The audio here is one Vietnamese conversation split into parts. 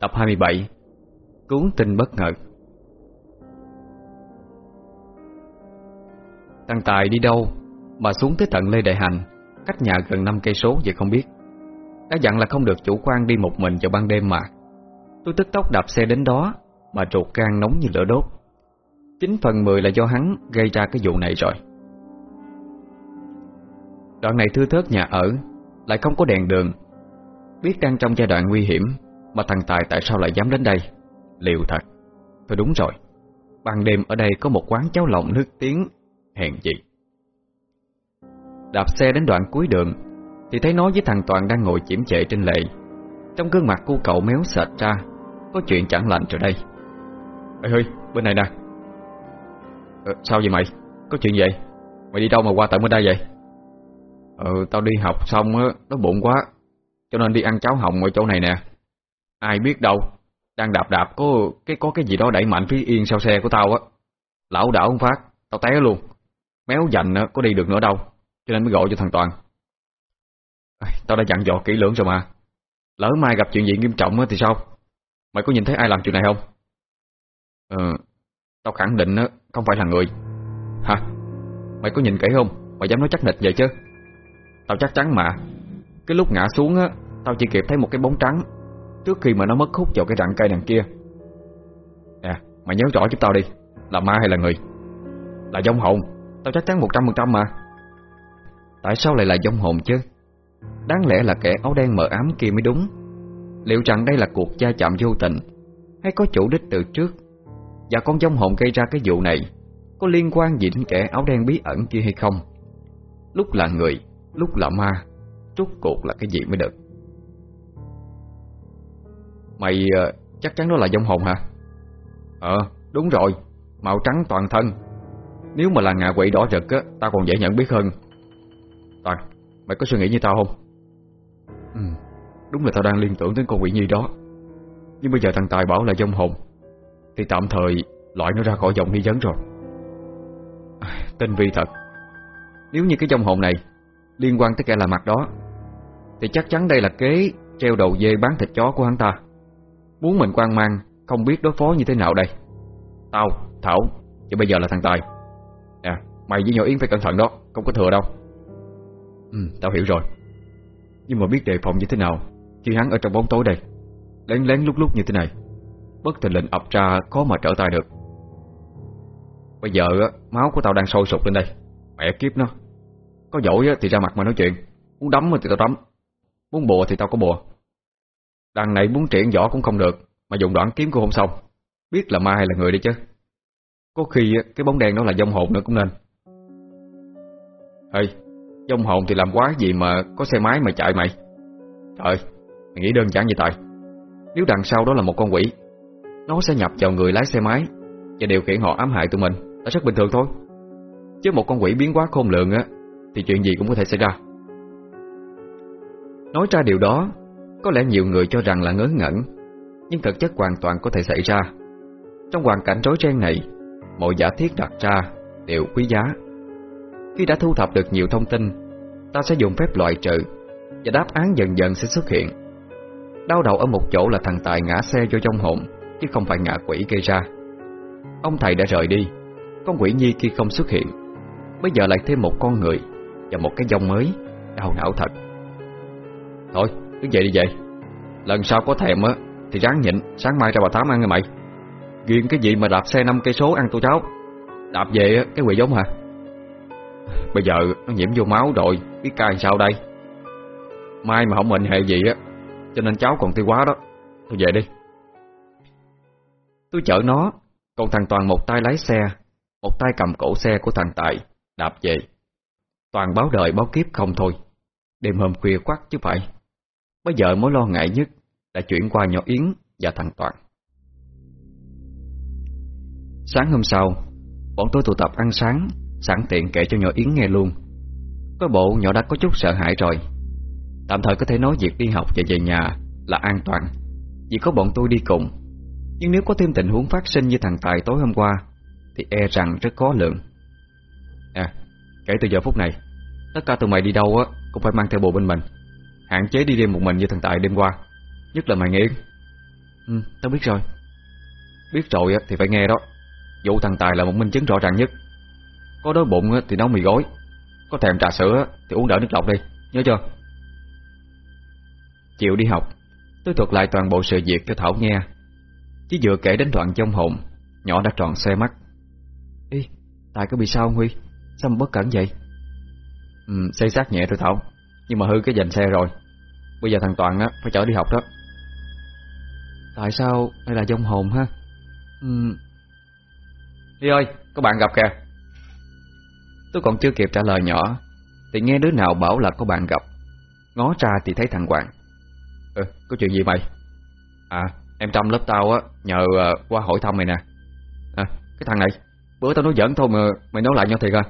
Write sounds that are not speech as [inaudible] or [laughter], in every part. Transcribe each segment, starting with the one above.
Tập 27 Cứu tình bất ngờ. Thằng Tài đi đâu Mà xuống tới tận Lê Đại Hành, Cách nhà gần 5 cây số vậy không biết. Đã dặn là không được chủ quan đi một mình vào ban đêm mà. Tôi tức tốc đạp xe đến đó Mà trột gan nóng như lửa đốt. Chính phần 10 là do hắn gây ra cái vụ này rồi. Đoạn này thưa thớt nhà ở, Lại không có đèn đường. Biết đang trong giai đoạn nguy hiểm mà thằng Tài tại sao lại dám đến đây? Liệu thật. Thôi đúng rồi. Ban đêm ở đây có một quán cháo lòng nước tiếng. Hèn gì. Đạp xe đến đoạn cuối đường Thì thấy nói với thằng Toàn đang ngồi chiếm chệ trên lệ Trong gương mặt cô cậu méo sệt ra Có chuyện chẳng lành rồi đây. Ê hơi, bên này nè. Ờ, Sao vậy mày? Có chuyện gì? Mày đi đâu mà qua tận bên đây vậy? Ờ, tao đi học xong á, nó bụng quá Cho nên đi ăn cháo hồng ở chỗ này nè. Ai biết đâu Đang đạp đạp có cái có cái gì đó đẩy mạnh phía yên sau xe của tao á. Lão đảo không phát Tao té luôn. Méo dành á, có đi được nữa đâu Cho nên mới gọi cho thằng Toàn. Tao đã dặn dò kỹ lưỡng rồi mà. Lỡ mai gặp chuyện gì nghiêm trọng á thì sao? Mày có nhìn thấy ai làm chuyện này không? Ờ Tao khẳng định á không phải là người. Hả? Mày có nhìn kỹ không? Mày dám nói chắc nịch vậy chứ? Tao chắc chắn mà. Cái lúc ngã xuống á Tao chỉ kịp thấy một cái bóng trắng. Trước khi mà nó mất hút vào cái rặng cây đằng kia. Nè Mày nhớ rõ giúp tao đi. Là ma hay là người? Là dông hồn. Tao chắc chắn 100% mà. Tại sao lại là dông hồn chứ? Đáng lẽ là kẻ áo đen mờ ám kia mới đúng. Liệu rằng đây là cuộc gia chạm vô tình, Hay có chủ đích từ trước? Và con dông hồn gây ra cái vụ này, Có liên quan gì đến kẻ áo đen bí ẩn kia hay không? Lúc là người, Lúc là ma, Rốt cuộc là cái gì mới được? Mày uh, chắc chắn đó là dông hồn hả? Ờ đúng rồi. Màu trắng toàn thân. Nếu mà là ngạ quỷ đỏ rực á Tao còn dễ nhận biết hơn. Toàn Mày có suy nghĩ như tao không? Ừ Đúng là tao đang liên tưởng đến con quỷ nhi đó. Nhưng bây giờ thằng Tài bảo là dông hồn Thì tạm thời loại nó ra khỏi dòng nghi vấn rồi. À, Tinh vi thật. Nếu như cái dông hồn này Liên quan tới kẻ là mặt đó Thì chắc chắn đây là kế Treo đầu dê bán thịt chó của hắn ta. Muốn mình quan mang Không biết đối phó như thế nào đây. Tao, Thảo Và bây giờ là thằng Tài. Nè, mày với nhỏ Yến phải cẩn thận đó Không có thừa đâu. Ừ, tao hiểu rồi. Nhưng mà biết đề phòng như thế nào Khi hắn ở trong bóng tối đây? Lén lén lúc lúc như thế này Bất tình lệnh ập ra khó mà trở tay được. Bây giờ máu của tao đang sôi sục lên đây. Mẹ kiếp nó. Có dỗi thì ra mặt mà nói chuyện. Muốn đấm thì tao đấm. Muốn bùa thì tao có bùa. Đằng này muốn triển võ cũng không được, Mà dùng đoạn kiếm cũng không xong Biết là ma hay là người đi chứ. Có khi cái bóng đen đó là dông hồn nữa cũng nên. Ê Dông hồn thì làm quá gì mà Có xe máy mà chạy mày? Trời, Mày nghĩ đơn giản vậy tại Nếu đằng sau đó là một con quỷ, Nó sẽ nhập vào người lái xe máy Và điều khiển họ ám hại tụi mình. Là rất bình thường thôi. Chứ một con quỷ biến quá khôn lượng á, Thì chuyện gì cũng có thể xảy ra. Nói ra điều đó có lẽ nhiều người cho rằng là ngớ ngẩn, Nhưng thực chất hoàn toàn có thể xảy ra. Trong hoàn cảnh rối ren này, Mọi giả thiết đặt ra Đều quý giá. Khi đã thu thập được nhiều thông tin, Ta sẽ dùng phép loại trừ Và đáp án dần dần sẽ xuất hiện. Đau đầu ở một chỗ là thằng Tài ngã xe do trong hồn Chứ không phải ngạ quỷ gây ra. Ông thầy đã rời đi, Con quỷ nhi kia không xuất hiện. Bây giờ lại thêm một con người Và một cái dòng mới, Đau não thật. Thôi cứ vậy đi vậy Lần sau có thèm á, Thì ráng nhịn, Sáng mai ra bà Tám ăn nghe mày. Ghiền cái gì mà đạp xe 5 cây số ăn tô cháo. Đạp về á, cái quỷ giống hả? Bây giờ nó nhiễm vô máu rồi, Biết cai sao đây? Mai mà không mệnh hệ gì á, Cho nên cháu còn tiêu quá đó. Thôi về đi. Tôi chở nó Còn thằng Toàn một tay lái xe, Một tay cầm cổ xe của thằng Tài, Đạp về. Toàn báo đời báo kiếp không thôi. Đêm hôm khuya quắc chứ phải. Bây giờ mối lo ngại nhất Đã chuyển qua nhỏ Yến và thằng Toàn. Sáng hôm sau, Bọn tôi tụ tập ăn sáng, Sẵn tiện kể cho nhỏ Yến nghe luôn. Có bộ nhỏ đã có chút sợ hãi rồi. Tạm thời có thể nói việc đi học và về nhà Là an toàn. Vì có bọn tôi đi cùng. Nhưng nếu có thêm tình huống phát sinh như thằng Tài tối hôm qua, Thì e rằng rất khó lượng À Kể từ giờ phút này, Tất cả tụi mày đi đâu á, Cũng phải mang theo bộ bên mình. Hạn chế đi đêm một mình như thằng Tài đêm qua Nhất là mày Yến. Ừ, tao biết rồi. Biết rồi thì phải nghe đó. Vụ thằng Tài là một minh chứng rõ ràng nhất. Có đói bụng thì nấu mì gói. Có thèm trà sữa thì uống đỡ nước lọc đi. Nhớ chưa? Chiều đi học Tôi thuật lại toàn bộ sự việc cho Thảo nghe. Chỉ vừa kể đến đoạn trong hồn Nhỏ đã tròn xe mắt. Ý, Tài có bị sao không Huy? Sao mà bất cẩn vậy? Ừ, xây xác nhẹ thôi Thảo. Nhưng mà hư cái dành xe rồi Bây giờ thằng Toàn á phải chở đi học đó. Tại sao đây là dông hồn ha? Ừ. Đi ơi, có bạn gặp kìa. Tôi còn chưa kịp trả lời nhỏ Thì nghe đứa nào bảo là có bạn gặp. Ngó ra thì thấy thằng Hoàng. Ừ, có chuyện gì mày? À, em Trâm lớp tao á Nhờ uh, qua hỏi thăm mày nè. À, cái thằng này Bữa tao nói giỡn thôi mà mày nói lại nhau thiệt à.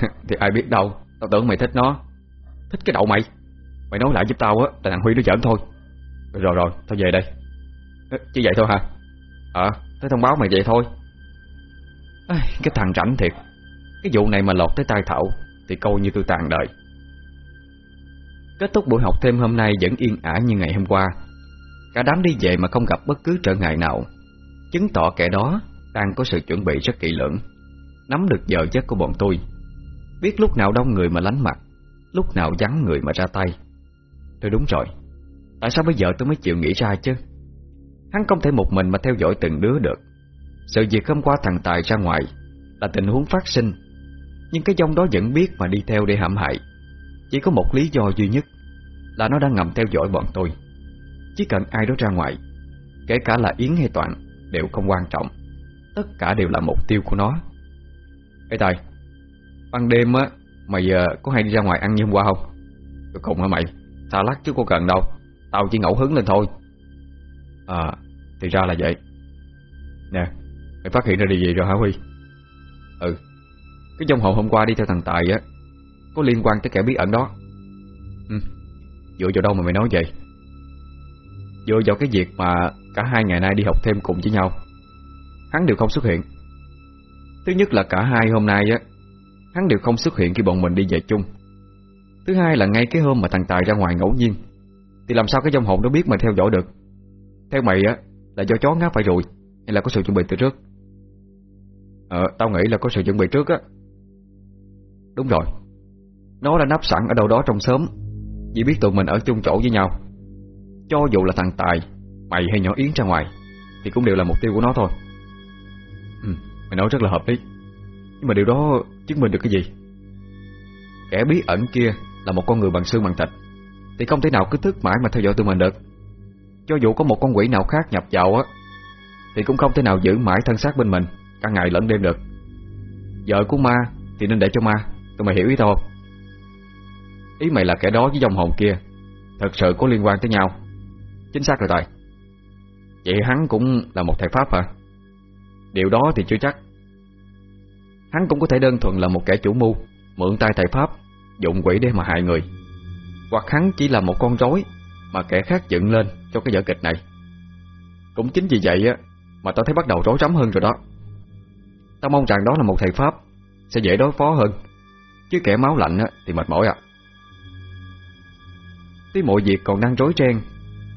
[laughs] Thì ai biết đâu Tao tưởng mày thích nó. Thích cái đậu mày Mày nói lại giúp tao á Là thằng Huy nó giỡn thôi. Rồi rồi, rồi tao về đây. Chỉ vậy thôi hả? Ờ, tới thông báo mày vậy thôi. À, Cái thằng rảnh thiệt. Cái vụ này mà lọt tới tai Thảo Thì coi như tôi tàn đời Kết thúc buổi học thêm hôm nay Vẫn yên ả như ngày hôm qua. Cả đám đi về mà không gặp bất cứ trở ngại nào. Chứng tỏ kẻ đó Đang có sự chuẩn bị rất kỹ lưỡng. Nắm được giờ giấc của bọn tôi. Biết lúc nào đông người mà lánh mặt Lúc nào vắng người mà ra tay. Tôi đúng rồi. Tại sao bây giờ tôi mới chịu nghĩ ra chứ? Hắn không thể một mình mà theo dõi từng đứa được. Sự việc hôm qua thằng Tài ra ngoài Là tình huống phát sinh, Nhưng cái dông đó vẫn biết mà đi theo để hãm hại. Chỉ có một lý do duy nhất Là nó đang ngầm theo dõi bọn tôi. Chỉ cần ai đó ra ngoài, Kể cả là Yến hay Toàn, Đều không quan trọng. Tất cả đều là mục tiêu của nó. Ê Tài, Ban đêm á, Mày ờ, có hay đi ra ngoài ăn như hôm qua không? Tôi cùng hả mày? Xa lắc chứ có cần đâu. Tao chỉ ngẫu hứng lên thôi. À thì ra là vậy. Nè, Mày phát hiện ra điều gì rồi hả Huy? Ừ Cái dòng hồn hôm qua đi theo thằng Tài á, Có liên quan tới kẻ bí ẩn đó. Ừ Dựa vào đâu mà mày nói vậy? Dựa vào cái việc mà Cả hai ngày nay đi học thêm cùng với nhau, Hắn đều không xuất hiện. Thứ nhất là cả hai hôm nay á, Hắn đều không xuất hiện khi bọn mình đi về chung. Thứ hai là ngay cái hôm mà thằng Tài ra ngoài ngẫu nhiên, Thì làm sao cái dòng hồn đó biết mà theo dõi được? Theo mày á, Là do chó ngáp phải rồi, Hay là có sự chuẩn bị từ trước? Ờ tao nghĩ là có sự chuẩn bị trước á. Đúng rồi. Nó đã nắp sẵn ở đâu đó trong xóm. Chỉ biết tụi mình ở chung chỗ với nhau. Cho dù là thằng Tài, Mày hay nhỏ Yến ra ngoài, Thì cũng đều là mục tiêu của nó thôi. Ừ Mày nói rất là hợp lý. Nhưng mà điều đó chứng minh được cái gì? Kẻ bí ẩn kia là một con người bằng xương bằng thịt, Thì không thể nào cứ thức mãi mà theo dõi tụi mình được. Cho dù có một con quỷ nào khác nhập vào á, Thì cũng không thể nào giữ mãi thân xác bên mình, Cả ngày lẫn đêm được. Vợ của ma thì nên để cho ma, Tụi mày hiểu ý tao không? Ý mày là kẻ đó với dòng hồn kia, Thật sự có liên quan tới nhau. Chính xác rồi Tài. Vậy hắn cũng là một thầy Pháp hả? Điều đó thì chưa chắc. Hắn cũng có thể đơn thuần là một kẻ chủ mưu, Mượn tay thầy Pháp Dụng quỷ để mà hại người. Hoặc hắn chỉ là một con rối Mà kẻ khác dựng lên cho cái vở kịch này. Cũng chính vì vậy á Mà tao thấy bắt đầu rối rắm hơn rồi đó. Tao mong rằng đó là một thầy Pháp Sẽ dễ đối phó hơn Chứ kẻ máu lạnh á, thì mệt mỏi à Tuy mọi việc còn đang rối ren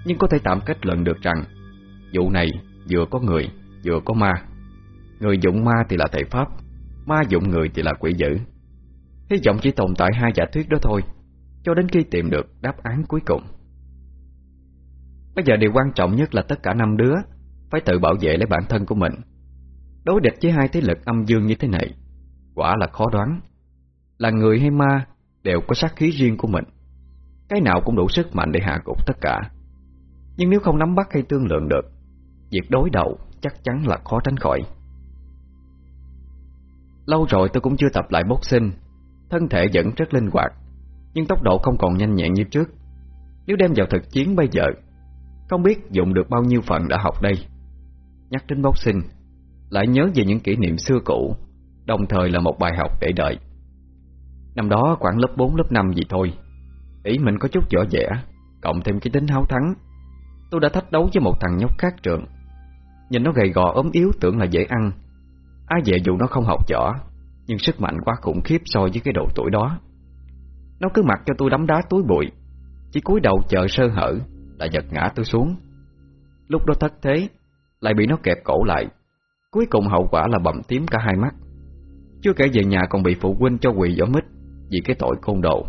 Nhưng có thể tạm kết luận được rằng Vụ này vừa có người Vừa có ma. Người dụng ma thì là thầy Pháp Ma dụng người thì là quỷ dữ. Hy vọng chỉ tồn tại hai giả thuyết đó thôi, Cho đến khi tìm được đáp án cuối cùng. Bây giờ điều quan trọng nhất là tất cả năm đứa Phải tự bảo vệ lấy bản thân của mình. Đối địch với hai thế lực âm dương như thế này, Quả là khó đoán. Là người hay ma Đều có sát khí riêng của mình, Cái nào cũng đủ sức mạnh để hạ gục tất cả. Nhưng nếu không nắm bắt hay tương lượng được, Việc đối đầu chắc chắn là khó tránh khỏi. Lâu rồi tôi cũng chưa tập lại boxing Thân thể vẫn rất linh hoạt Nhưng tốc độ không còn nhanh nhẹn như trước. Nếu đem vào thực chiến bây giờ Không biết dùng được bao nhiêu phần đã học đây. Nhắc đến boxing Lại nhớ về những kỷ niệm xưa cũ Đồng thời là một bài học để đợi. Năm đó khoảng lớp 4, lớp 5 gì thôi Ý mình có chút võ vẽ Cộng thêm cái tính háo thắng. Tôi đã thách đấu với một thằng nhóc khác trường Nhìn nó gầy gò ốm yếu tưởng là dễ ăn. Ai về dù nó không học võ. Nhưng sức mạnh quá khủng khiếp so với cái độ tuổi đó. Nó cứ mặc cho tôi đấm đá túi bụi. Chỉ cúi đầu chờ sơ hở Là giật ngã tôi xuống. Lúc đó thất thế, Lại bị nó kẹp cổ lại. Cuối cùng hậu quả là bầm tím cả hai mắt. Chưa kể về nhà còn bị phụ huynh cho quỳ ở mít Vì cái tội côn đồ.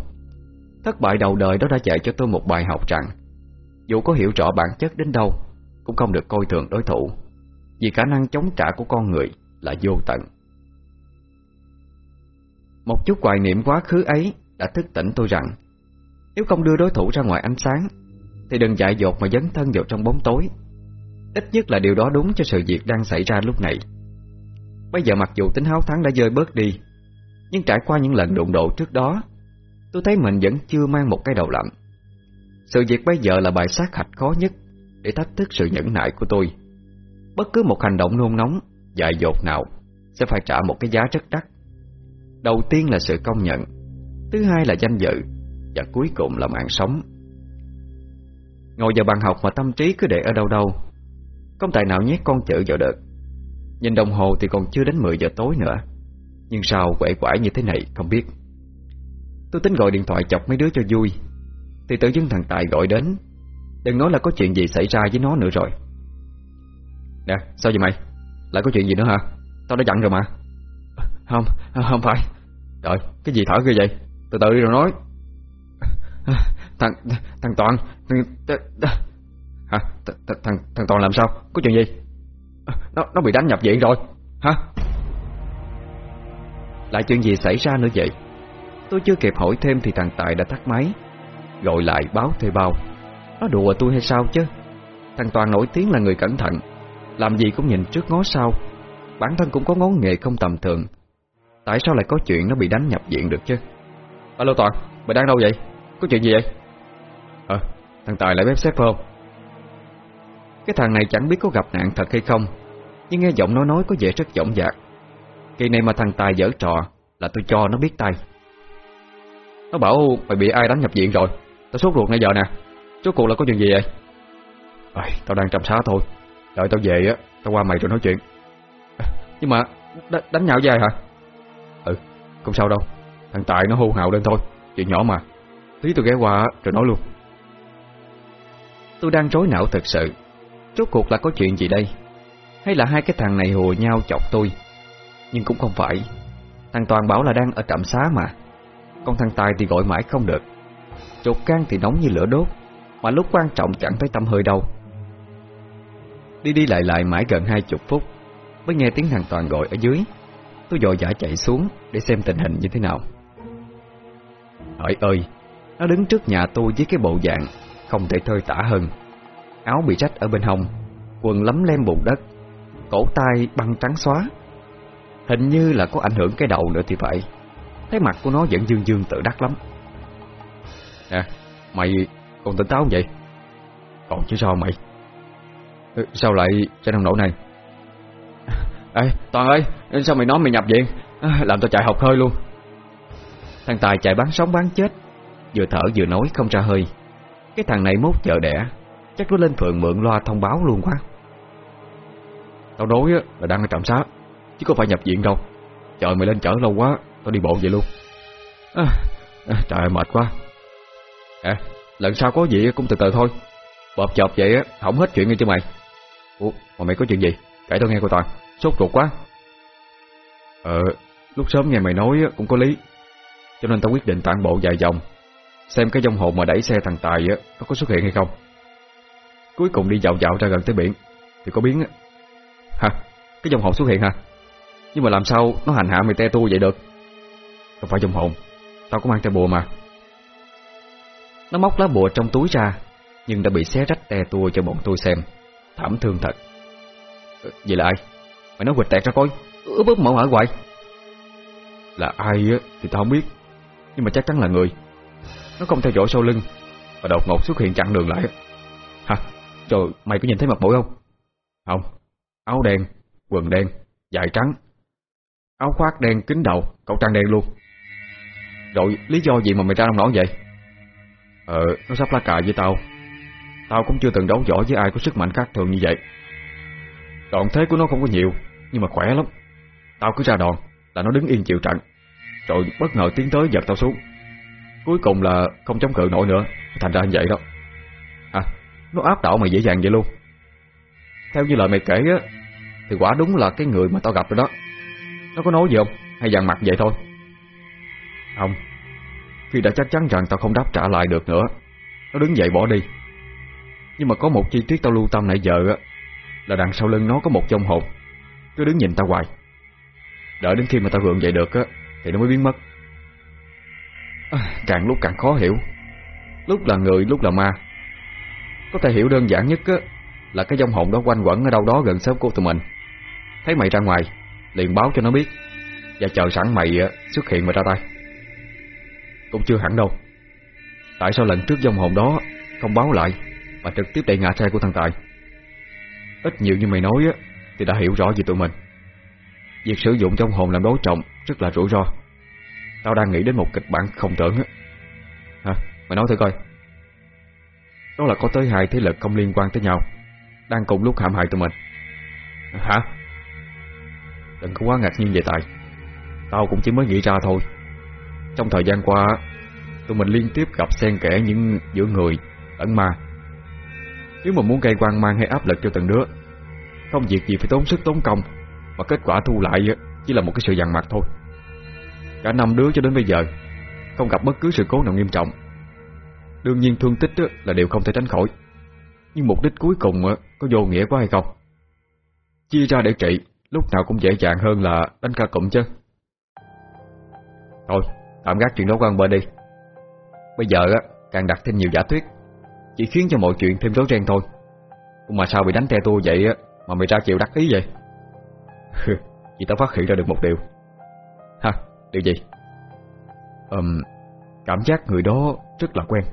Thất bại đầu đời đó đã dạy cho tôi một bài học rằng, Dù có hiểu rõ bản chất đến đâu, Cũng không được coi thường đối thủ. Vì khả năng chống trả của con người Là vô tận. Một chút hoài niệm quá khứ ấy Đã thức tỉnh tôi rằng, Nếu không đưa đối thủ ra ngoài ánh sáng, Thì đừng dại dột mà dấn thân vào trong bóng tối. Ít nhất là điều đó đúng cho sự việc đang xảy ra lúc này. Bây giờ mặc dù tính háo thắng đã rơi bớt đi, Nhưng trải qua những lần đụng độ trước đó, Tôi thấy mình vẫn chưa mang một cái đầu lạnh. Sự việc bây giờ là bài sát hạch khó nhất Để thách thức sự nhẫn nại của tôi. Bất cứ một hành động nôn nóng, Dại dột nào Sẽ phải trả một cái giá rất đắt. Đầu tiên là sự công nhận Thứ hai là danh dự Và cuối cùng là mạng sống. Ngồi vào bàn học mà tâm trí cứ để ở đâu đâu Không tài nào nhét con chữ vào được. Nhìn đồng hồ thì còn chưa đến 10 giờ tối nữa Nhưng sao quậy quải như thế này không biết. Tôi tính gọi điện thoại chọc mấy đứa cho vui Thì tự dưng thằng Tài gọi đến Đừng nói là có chuyện gì xảy ra với nó nữa rồi. Nè, sao vậy mày? Lại có chuyện gì nữa hả? Tao đã dặn rồi mà. Không, à, không phải Trời, cái gì thở ghê vậy? Từ từ đi rồi nói à, Thằng, thằng Toàn Hả? Thằng, thằng Toàn làm sao? Có chuyện gì? À, nó, nó bị đánh nhập viện rồi Hả? Lại chuyện gì xảy ra nữa vậy? Tôi chưa kịp hỏi thêm thì thằng Tài đã tắt máy Gọi lại báo thuê bao Nó đùa tôi hay sao chứ Thằng Toàn nổi tiếng là người cẩn thận Làm gì cũng nhìn trước ngó sau Bản thân cũng có ngón nghề không tầm thường Tại sao lại có chuyện nó bị đánh nhập viện được chứ? Alo Toàn, mày đang đâu vậy? Có chuyện gì vậy? Ờ, thằng Tài lại bếp xếp không? Cái thằng này chẳng biết có gặp nạn thật hay không Nhưng nghe giọng nó nói có vẻ rất giọng dạc. Kỳ này mà thằng Tài dở trò Là tôi cho nó biết tay. Nó bảo mày bị ai đánh nhập viện rồi? Tao sốt ruột ngay giờ nè. Rốt cuộc là có chuyện gì vậy? À, Tao đang trầm xá thôi. Đợi tao về á Tao qua mày rồi nói chuyện. Ờ, nhưng mà đánh nhau với ai hả? Không sao đâu. Thằng Tài nó hô hào lên thôi, Chuyện nhỏ mà. Tí tôi ghé qua rồi nói luôn. Tôi đang rối não thật sự. Rốt cuộc là có chuyện gì đây? Hay là hai cái thằng này hùa nhau chọc tôi? Nhưng cũng không phải. Thằng Toàn bảo là đang ở trạm xá mà. Còn thằng Tài thì gọi mãi không được. Trột can thì nóng như lửa đốt. Mà lúc quan trọng chẳng thấy tâm hơi đâu. Đi đi lại lại mãi gần hai chục phút, Mới nghe tiếng thằng Toàn gọi ở dưới. Tôi dội dã chạy xuống Để xem tình hình như thế nào. Hỡi ơi Nó đứng trước nhà tôi với cái bộ dạng Không thể thơi tả hơn. Áo bị rách ở bên hông Quần lấm lem bùn đất Cổ tay băng trắng xóa. Hình như là có ảnh hưởng cái đầu nữa thì phải. Thấy mặt của nó vẫn dương dương tự đắc lắm. Nè Mày còn tỉnh táo vậy? Còn chứ sao mày? Ừ, Sao lại trên nông nổ này? Ê Toàn ơi Sao mày nói mày nhập viện à, Làm tao chạy học hơi luôn. Thằng Tài chạy bán sống bán chết. Vừa thở vừa nói không ra hơi. Cái thằng này mốt chợ đẻ Chắc nó lên phường mượn loa thông báo luôn quá. Tao nói là đang ở trạm xá Chứ không phải nhập viện đâu. Chờ mày lên chở lâu quá Tao đi bộ vậy luôn. À, à, Trời ơi mệt quá. À lần sau có gì cũng từ từ thôi. Bọp chọp vậy hỏng Không hết chuyện nghe chứ mày. Ủa mà mày có chuyện gì? Kể tao nghe coi Toàn. Sốt ruột quá. Ờ Lúc sớm nghe mày nói cũng có lý. Cho nên tao quyết định tản bộ dài vòng Xem cái dông hồn mà đẩy xe thằng Tài á, Nó có xuất hiện hay không. Cuối cùng đi dạo dạo ra gần tới biển, Thì có biến á. Hả? Cái dông hồn xuất hiện hả? Nhưng mà làm sao nó hành hạ mày te tu vậy được? Không phải dòng hồn, Tao có mang theo bùa mà. Nó móc lá bùa trong túi ra, Nhưng đã bị xé rách te tua cho bọn tôi xem. Thảm thương thật. Ờ, vậy là ai? Mày nói quịch tẹt ra coi. Ướp ướp mở mở hoài. Là ai á thì tao không biết. Nhưng mà chắc chắn là người. Nó không theo dõi sau lưng. Và đột ngột xuất hiện chặn đường lại. Hả? Trời, mày có nhìn thấy mặt mũi không? Không. Áo đen, quần đen, dài trắng. Áo khoác đen, kính đầu, cậu trang đen luôn. Rồi lý do gì mà mày ra nông nổi vậy? Ờ nó sắp lá cà với tao. Tao cũng chưa từng đấu võ với ai có sức mạnh khác thường như vậy. Đoạn thế của nó không có nhiều. Nhưng mà khỏe lắm. Tao cứ ra đòn là nó đứng yên chịu trận. Rồi bất ngờ tiến tới giật tao xuống. Cuối cùng là không chống cự nổi nữa. Thành ra như vậy đó. À nó áp đảo mày dễ dàng vậy luôn. Theo như lời mày kể á, Thì quả đúng là cái người mà tao gặp rồi đó. Nó có nói gì không? Hay dằn mặt vậy thôi? Không. Khi đã chắc chắn rằng tao không đáp trả lại được nữa. Nó đứng dậy bỏ đi. Nhưng mà có một chi tiết tao lưu tâm nãy giờ á, Là đằng sau lưng nó có một trong hồn. Cứ đứng nhìn tao hoài. Đợi đến khi mà tao gượng dậy được á Thì nó mới biến mất. À, Càng lúc càng khó hiểu. Lúc là người lúc là ma. Có thể hiểu đơn giản nhất á Là cái dòng hồn đó quanh quẩn ở đâu đó gần xóm của tụi mình. Thấy mày ra ngoài Liền báo cho nó biết Và chờ sẵn mày xuất hiện mà ra tay. Cũng chưa hẳn đâu. Tại sao lần trước dòng hồn đó Không báo lại Mà trực tiếp đẩy ngã xe của thằng Tài? Ít nhiều như mày nói á thì đã hiểu rõ về tụi mình. Việc sử dụng trong hồn làm đối trọng Rất là rủi ro. Tao đang nghĩ đến một kịch bản không tưởng á. Hả? Mày nói thử coi. Đó là có tới hai thế lực không liên quan tới nhau, Đang cùng lúc hãm hại tụi mình. Hả? Đừng có quá ngạc nhiên về Tài. Tao cũng chỉ mới nghĩ ra thôi. Trong thời gian qua, Tụi mình liên tiếp gặp xen kẽ những giữa người ẩn ma. Nếu mà muốn gây quan mang hay áp lực cho từng đứa không việc gì phải tốn sức tốn công. Mà kết quả thu lại chỉ là một cái sự dằn mặt thôi. Cả năm đứa cho đến bây giờ, Không gặp bất cứ sự cố nào nghiêm trọng. Đương nhiên thương tích là điều không thể tránh khỏi. Nhưng mục đích cuối cùng có vô nghĩa quá hay không? Chia ra để trị, Lúc nào cũng dễ dàng hơn là đánh ca cụm chứ. Thôi, tạm gác chuyện đó qua bờ đi. Bây giờ càng đặt thêm nhiều giả thuyết, Chỉ khiến cho mọi chuyện thêm rối ren thôi. Mà sao bị đánh theo tôi vậy mà mày ra chịu đắc ý vậy? Vì tao phát hiện ra được một điều. Ha, điều gì? Um, Cảm giác người đó rất là quen.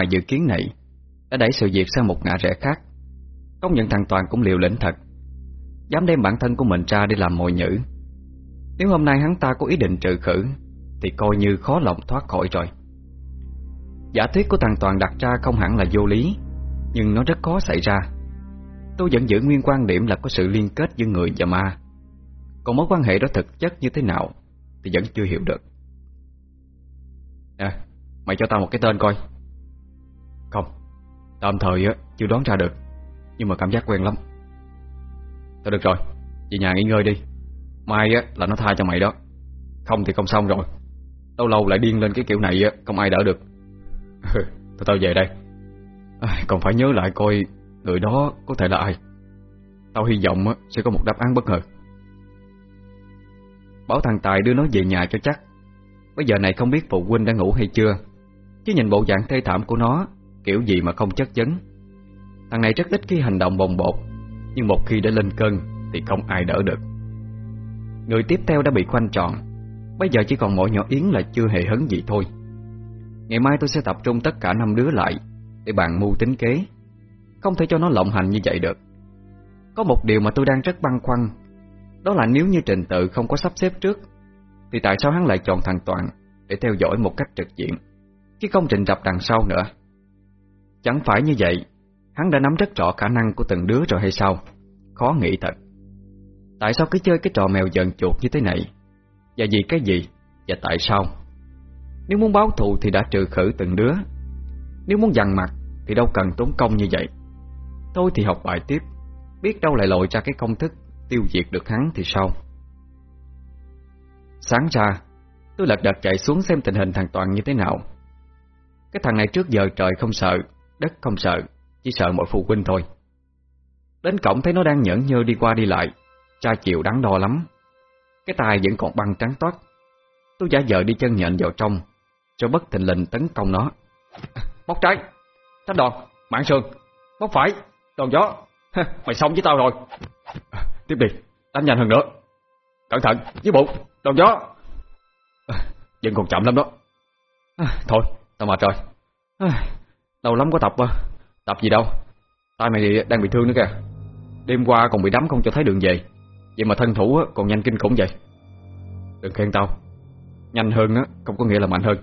Ngoài dự kiến này Đã đẩy sự việc sang một ngã rẽ khác. Công nhận thằng Toàn cũng liều lĩnh thật Dám đem bản thân của mình ra để làm mồi nhữ Nếu hôm nay hắn ta có ý định trừ khử Thì coi như khó lòng thoát khỏi rồi. Giả thuyết của thằng Toàn đặt ra không hẳn là vô lý Nhưng nó rất khó xảy ra. Tôi vẫn giữ nguyên quan điểm là có sự liên kết giữa người và ma. Còn mối quan hệ đó thực chất như thế nào Thì vẫn chưa hiểu được. À, mày cho tao một cái tên coi. Tạm thời chưa đoán ra được Nhưng mà cảm giác quen lắm. Thôi được rồi Về nhà nghỉ ngơi đi. Mai á là nó tha cho mày đó. Không thì không xong rồi. Lâu lâu lại điên lên cái kiểu này á Không ai đỡ được. [laughs] Thôi tao về đây. À, Còn phải nhớ lại coi Người đó có thể là ai. Tao hy vọng á, sẽ có một đáp án bất ngờ. Bảo thằng Tài đưa nó về nhà cho chắc. Bây giờ này không biết phụ huynh đã ngủ hay chưa Chứ nhìn bộ dạng thê thảm của nó Kiểu gì mà không chất vấn? Thằng này rất ít khi hành động bồng bột, Nhưng một khi đã lên cơn Thì không ai đỡ được. Người tiếp theo đã bị khoanh tròn. Bây giờ chỉ còn mỗi nhỏ Yến là chưa hề hấn gì thôi. Ngày mai tôi sẽ tập trung tất cả năm đứa lại Để bàn mưu tính kế. Không thể cho nó lộng hành như vậy được. Có một điều mà tôi đang rất băn khoăn, Đó là nếu như trình tự không có sắp xếp trước, Thì tại sao hắn lại chọn thằng Toàn Để theo dõi một cách trực diện, Chứ không trình rập đằng sau nữa? Chẳng phải như vậy, Hắn đã nắm rất rõ khả năng của từng đứa rồi hay sao? Khó nghĩ thật. Tại sao cứ chơi cái trò mèo giận chuột như thế này? Và vì cái gì? Và tại sao? Nếu muốn báo thù thì đã trừ khử từng đứa. Nếu muốn dằn mặt Thì đâu cần tốn công như vậy. Thôi thì học bài tiếp. Biết đâu lại lội ra cái công thức Tiêu diệt được hắn thì sao? Sáng ra, Tôi lật đật chạy xuống xem tình hình thằng Toàn như thế nào. Cái thằng này trước giờ trời không sợ Đất không sợ, Chỉ sợ mọi phụ huynh thôi. Đến cổng thấy nó đang nhẫn nhơ đi qua đi lại, Cha chịu đắn đo lắm. Cái tai vẫn còn băng trắng toát. Tôi giả vờ đi chân nhện vào trong, Cho bất thình lình tấn công nó. Bóc trái, Thánh đòn Mạng sườn, Bóc phải, Đòn gió. Mày xong với tao rồi. Tiếp đi, Đánh nhanh hơn nữa. Cẩn thận, Dưới bụng, Đòn gió. Vẫn còn chậm lắm đó. Thôi, Tao mệt rồi. Lâu lắm có tập à Tập gì đâu. Tay mày đang bị thương nữa kìa. Đêm qua còn bị đấm không cho thấy đường về. Vậy mà thân thủ còn nhanh kinh khủng vậy. Đừng khen tao. Nhanh hơn á không có nghĩa là mạnh hơn.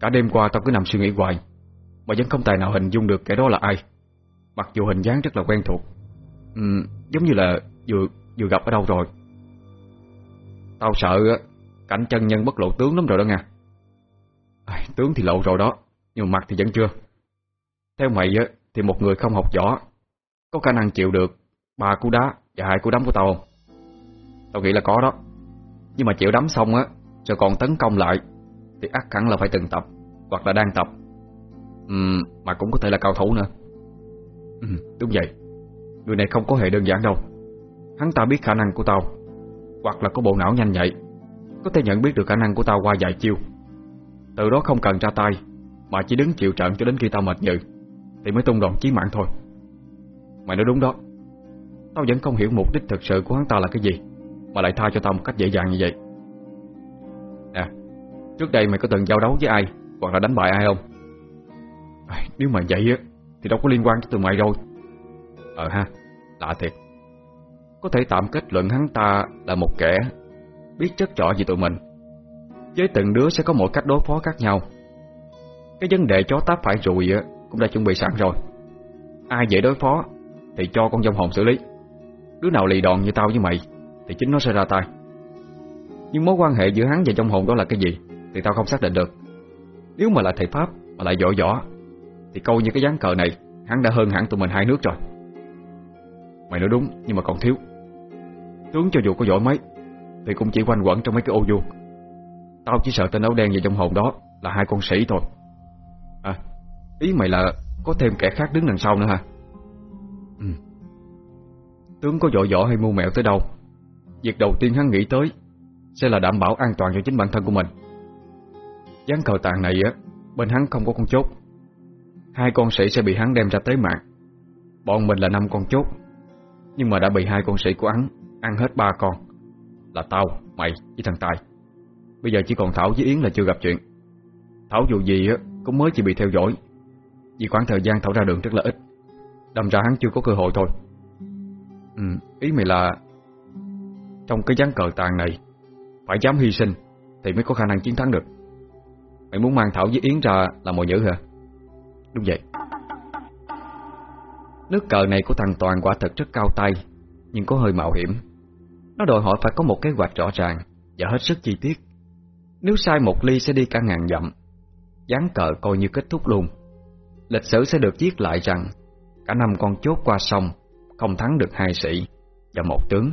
Cả đêm qua tao cứ nằm suy nghĩ hoài Mà vẫn không tài nào hình dung được kẻ đó là ai. Mặc dù hình dáng rất là quen thuộc. Ừ, Giống như là vừa vừa gặp ở đâu rồi. Tao sợ cảnh chân nhân bất lộ tướng lắm rồi đó nha à, Tướng thì lộ rồi đó Nhưng mặt thì vẫn chưa. Theo mày á thì một người không học võ Có khả năng chịu được ba cú đá và hai cú đấm của tao không? Tao nghĩ là có đó. Nhưng mà chịu đấm xong á Rồi còn tấn công lại Thì ắt hẳn là phải từng tập Hoặc là đang tập. Uhm, Mà cũng có thể là cao thủ nữa. Ừ, Đúng vậy. Người này không có hề đơn giản đâu. Hắn ta biết khả năng của tao Hoặc là có bộ não nhanh nhạy Có thể nhận biết được khả năng của tao qua vài chiêu. Từ đó không cần ra tay Mà chỉ đứng chịu trận cho đến khi tao mệt nhừ. Thì mới tung đòn chí mạng thôi. Mày nói đúng đó. Tao vẫn không hiểu mục đích thực sự của hắn ta là cái gì Mà lại tha cho tao một cách dễ dàng như vậy. Nè Trước đây mày có từng giao đấu với ai Hoặc là đánh bại ai không? À, Nếu mà vậy á Thì đâu có liên quan tới tụi mày rồi Ờ ha Lạ thiệt. Có thể tạm kết luận hắn ta là một kẻ Biết chất rõ về tụi mình. Với từng đứa sẽ có mỗi cách đối phó khác nhau. Cái vấn đề chó táp phải rùi á cũng đã chuẩn bị sẵn rồi. Ai dễ đối phó Thì cho con dông hồn xử lý. Đứa nào lì đòn như tao với mày Thì chính nó sẽ ra tay. Nhưng mối quan hệ giữa hắn và dông hồn đó là cái gì Thì tao không xác định được. Nếu mà là thầy Pháp mà lại giỏi võ, Thì câu như cái dáng cờ này Hắn đã hơn hẳn tụi mình hai nước rồi. Mày nói đúng, nhưng mà còn thiếu. Tướng cho dù có giỏi mấy, Thì cũng chỉ quanh quẩn trong mấy cái ô vuông. Tao chỉ sợ tên áo đen và dông hồn đó Là hai con sĩ thôi. Ý mày là có thêm kẻ khác đứng đằng sau nữa hả? Ừ. Tướng có giỏi võ hay mưu mẹo tới đâu? Việc đầu tiên hắn nghĩ tới Sẽ là đảm bảo an toàn cho chính bản thân của mình. Gián cờ tàn này á Bên hắn không có con chốt. Hai con sĩ sẽ bị hắn đem ra tới mạng. Bọn mình là năm con chốt Nhưng mà đã bị hai con sĩ của hắn Ăn hết ba con. Là tao, mày với thằng Tài. Bây giờ chỉ còn Thảo với Yến là chưa gặp chuyện. Thảo dù gì á cũng mới chỉ bị theo dõi vì khoảng thời gian Thảo ra đường rất là ít. Đâm ra hắn chưa có cơ hội thôi. Ừ, ý mày là Trong cái gián cờ tàn này Phải dám hy sinh Thì mới có khả năng chiến thắng được. Mày muốn mang Thảo với Yến ra là mồi nhữ hả? Đúng vậy. Nước cờ này của thằng Toàn quả thật rất cao tay Nhưng có hơi mạo hiểm. Nó đòi hỏi phải có một kế hoạch rõ ràng Và hết sức chi tiết. Nếu sai một ly sẽ đi cả ngàn dặm. Gián cờ coi như kết thúc luôn. Lịch sử sẽ được viết lại rằng Cả năm con chốt qua sông không thắng được hai sĩ và một tướng.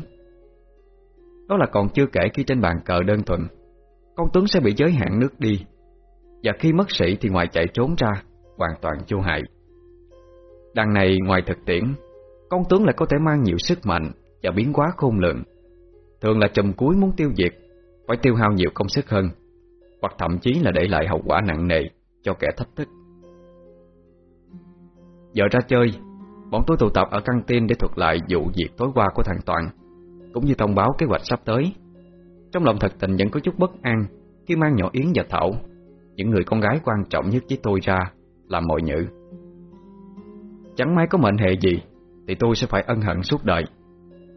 Đó là còn chưa kể khi trên bàn cờ đơn thuần, con tướng sẽ bị giới hạn nước đi, và khi mất sĩ thì ngoài chạy trốn ra, hoàn toàn vô hại. Đằng này ngoài thực tiễn, con tướng lại có thể mang nhiều sức mạnh và biến hóa khôn lường. Thường là chùm cuối muốn tiêu diệt, phải tiêu hao nhiều công sức hơn, hoặc thậm chí là để lại hậu quả nặng nề cho kẻ thách thức. Giờ ra chơi, Bọn tôi tụ tập ở căng tin để thuật lại vụ việc tối qua của thằng Toàn Cũng như thông báo kế hoạch sắp tới. Trong lòng thật tình vẫn có chút bất an Khi mang nhỏ Yến và Thảo Những người con gái quan trọng nhất với tôi ra Làm mọi nhữ Chẳng may có mệnh hệ gì Thì tôi sẽ phải ân hận suốt đời.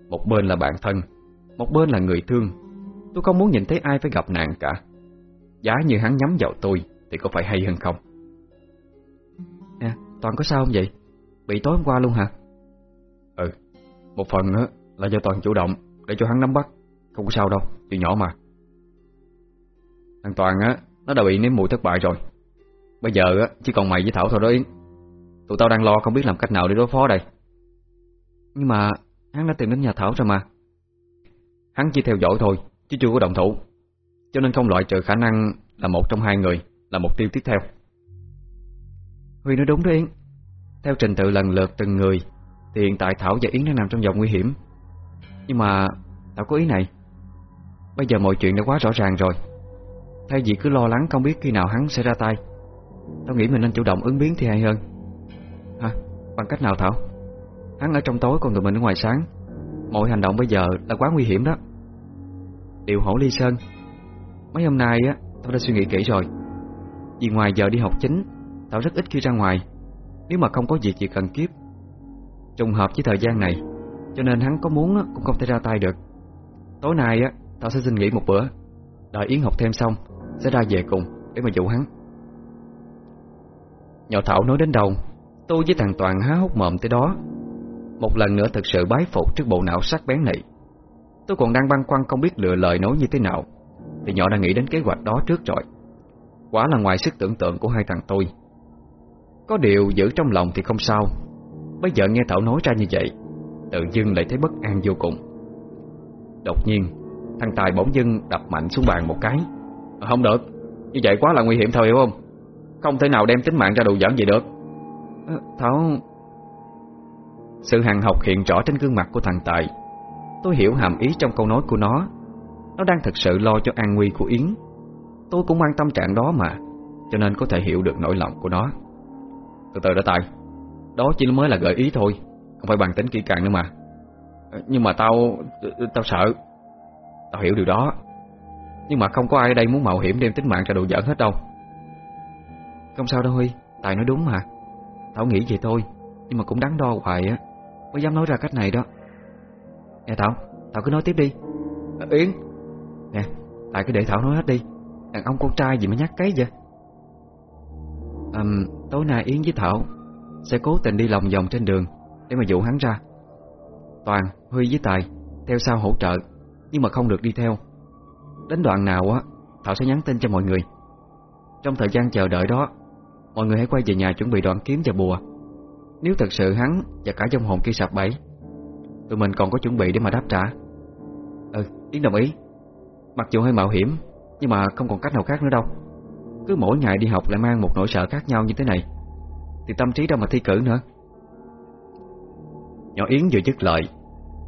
Một bên là bạn thân Một bên là người thương. Tôi không muốn nhìn thấy ai phải gặp nạn cả. Giá như hắn nhắm vào tôi Thì có phải hay hơn không? À, Toàn có sao không vậy? Bị tối hôm qua luôn hả? Ừ, một phần á là do Toàn chủ động để cho hắn nắm bắt. Không có sao đâu, chuyện nhỏ mà. Thằng Toàn á, nó đã bị nếm mùi thất bại rồi. Bây giờ á, chỉ còn mày với Thảo thôi đó Yến. Tụi tao đang lo không biết làm cách nào để đối phó đây. Nhưng mà hắn đã tìm đến nhà Thảo rồi mà. Hắn chỉ theo dõi thôi Chứ chưa có động thủ. Cho nên không loại trừ khả năng là một trong hai người Là mục tiêu tiếp theo. Huy nói đúng đó Yến. Theo trình tự lần lượt từng người, Thì hiện tại Thảo và Yến đang nằm trong vòng nguy hiểm. Nhưng mà Tao có ý này. Bây giờ mọi chuyện đã quá rõ ràng rồi. Thay vì cứ lo lắng không biết khi nào hắn sẽ ra tay Tao nghĩ mình nên chủ động ứng biến thì hay hơn. Hả? Bằng cách nào Thảo? Hắn ở trong tối còn tụi mình ở ngoài sáng. Mọi hành động bây giờ là quá nguy hiểm đó. Điều hổ ly sơn, Mấy hôm nay á Tao đã suy nghĩ kỹ rồi. Vì ngoài giờ đi học chính Tao rất ít khi ra ngoài. Nếu mà không có việc gì cần kiếp, Trùng hợp với thời gian này, Cho nên hắn có muốn cũng không thể ra tay được. Tối nay á, Tao sẽ xin nghỉ một bữa, Đợi Yến học thêm xong, Sẽ ra về cùng để mà dụ hắn. Nhỏ Thảo nói đến đâu, Tôi với thằng Toàn há hốc mồm tới đó. Một lần nữa thực sự bái phục trước bộ não sắc bén này. Tôi còn đang băn khoăn không biết lựa lời nói như thế nào Thì nhỏ đã nghĩ đến kế hoạch đó trước rồi. Quả là ngoài sức tưởng tượng của hai thằng tôi. Có điều giữ trong lòng thì không sao. Bây giờ nghe Thảo nói ra như vậy Tự dưng lại thấy bất an vô cùng. Đột nhiên Thằng Tài bỗng dưng đập mạnh xuống bàn một cái. À, Không được Như vậy quá là nguy hiểm thôi hiểu không? Không thể nào đem tính mạng ra đồ giỡn gì được. À, Thảo. Sự hằng học hiện rõ trên gương mặt của thằng Tài. Tôi hiểu hàm ý trong câu nói của nó. Nó đang thực sự lo cho an nguy của Yến. Tôi cũng mang tâm trạng đó mà Cho nên có thể hiểu được nỗi lòng của nó Từ từ đã Tài. Đó chỉ mới là gợi ý thôi Không phải bằng tính kỹ càng nữa mà. Nhưng mà tao Tao sợ. Tao hiểu điều đó. Nhưng mà không có ai ở đây muốn mạo hiểm đem tính mạng ra đồ giỡn hết đâu. Không sao đâu Huy Tài nói đúng mà. Tao nghĩ vậy thôi Nhưng mà cũng đắn đo hoài á Mới dám nói ra cách này đó. Nè Thảo Thảo cứ nói tiếp đi. À, Yến. Nè Tài cứ để Thảo nói hết đi. Đàn ông con trai gì mà nhắc cái vậy? À, Tối nay Yến với Thảo Sẽ cố tình đi lòng vòng trên đường Để mà dụ hắn ra. Toàn, Huy với Tài Theo sau hỗ trợ Nhưng mà không được đi theo. Đến đoạn nào á Thảo sẽ nhắn tin cho mọi người. Trong thời gian chờ đợi đó Mọi người hãy quay về nhà chuẩn bị đoạn kiếm và bùa. Nếu thật sự hắn và cả trong hồn kia sập bẫy Tụi mình còn có chuẩn bị để mà đáp trả. Ừ, Yến đồng ý. Mặc dù hơi mạo hiểm Nhưng mà không còn cách nào khác nữa đâu. Cứ mỗi ngày đi học lại mang một nỗi sợ khác nhau như thế này. Thì tâm trí đâu mà thi cử nữa? Nhỏ Yến vừa dứt lời,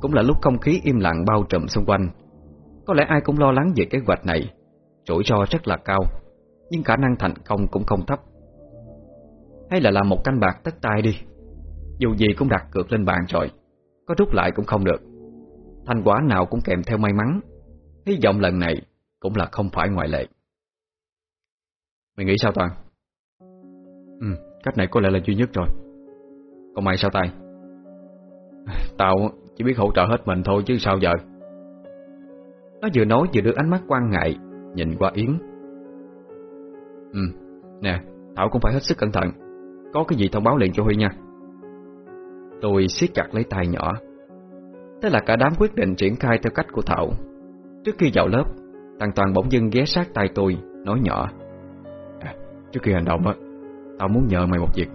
Cũng là lúc không khí im lặng bao trùm xung quanh. Có lẽ ai cũng lo lắng về kế hoạch này, Rủi ro rất là cao, Nhưng khả năng thành công cũng không thấp. Hay là làm một canh bạc tất tay đi, Dù gì cũng đặt cược lên bàn rồi, có rút lại cũng không được. Thành quả nào cũng kèm theo may mắn, Hy vọng lần này cũng là không phải ngoại lệ. Mày nghĩ sao Toàn? Ừ, cách này có lẽ là duy nhất rồi. Còn mày sao Tài? Tao chỉ biết hỗ trợ hết mình thôi chứ sao giờ? Nó vừa nói vừa đưa ánh mắt quan ngại Nhìn qua Yến. Ừ, nè Thảo cũng phải hết sức cẩn thận. Có cái gì thông báo liền cho Huy nha. Tôi siết chặt lấy tay nhỏ. Thế là cả đám quyết định triển khai theo cách của Thảo. Trước khi vào lớp Thằng Toàn bỗng dưng ghé sát tay tôi Nói nhỏ. Trước khi hành động á, Tao muốn nhờ mày một việc.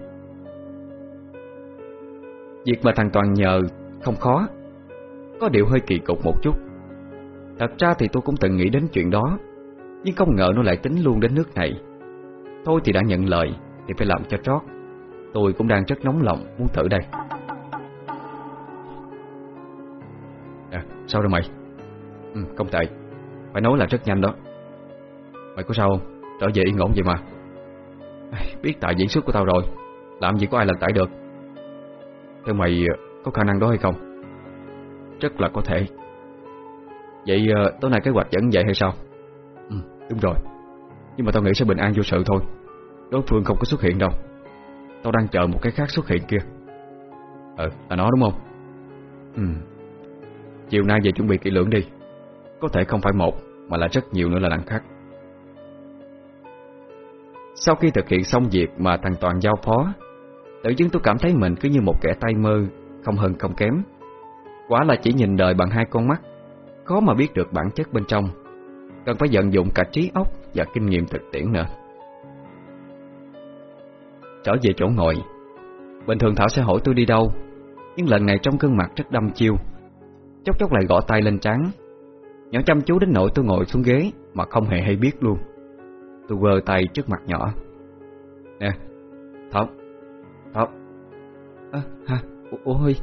Việc mà thằng Toàn nhờ không khó, Có điều hơi kỳ cục một chút. Thật ra thì tôi cũng từng nghĩ đến chuyện đó, Nhưng không ngờ nó lại tính luôn đến nước này. Thôi thì đã nhận lời Thì phải làm cho trót. Tôi cũng đang rất nóng lòng muốn thử đây. À, sao rồi mày? Ừ không tệ. Phải nói là rất nhanh đó. Mày có sao không? Trở về yên ổn vậy mà. Biết tại diễn xuất của tao rồi. Làm gì có ai lật tải được. Theo mày ờ, có khả năng đó hay không? Rất là có thể. Vậy ờ, tối nay kế hoạch vẫn vậy hay sao? Ừ đúng rồi. Nhưng mà tao nghĩ sẽ bình an vô sự thôi. Đối phương không có xuất hiện đâu. Tao đang chờ một cái khác xuất hiện kia. Ừ là nó đúng không? Ừ. Chiều nay về chuẩn bị kỹ lưỡng đi. Có thể không phải một, Mà là rất nhiều nữa là đằng khác. Sau khi thực hiện xong việc Mà thằng Toàn giao phó, Tự dưng tôi cảm thấy mình cứ như một kẻ tay mơ, Không hơn không kém. Quả là chỉ nhìn đời bằng hai con mắt, Khó mà biết được bản chất bên trong. Cần phải vận dụng cả trí óc Và kinh nghiệm thực tiễn nữa. Trở về chỗ ngồi. Bình thường Thảo sẽ hỏi tôi đi đâu, Nhưng lần này trong gương mặt rất đâm chiêu. Chốc chốc lại gõ tay lên trán. Nhỏ chăm chú đến nỗi tôi ngồi xuống ghế Mà không hề hay biết luôn. Tôi quơ tay trước mặt nhỏ. Nè Thảo Thảo à, hả Ôi. Huy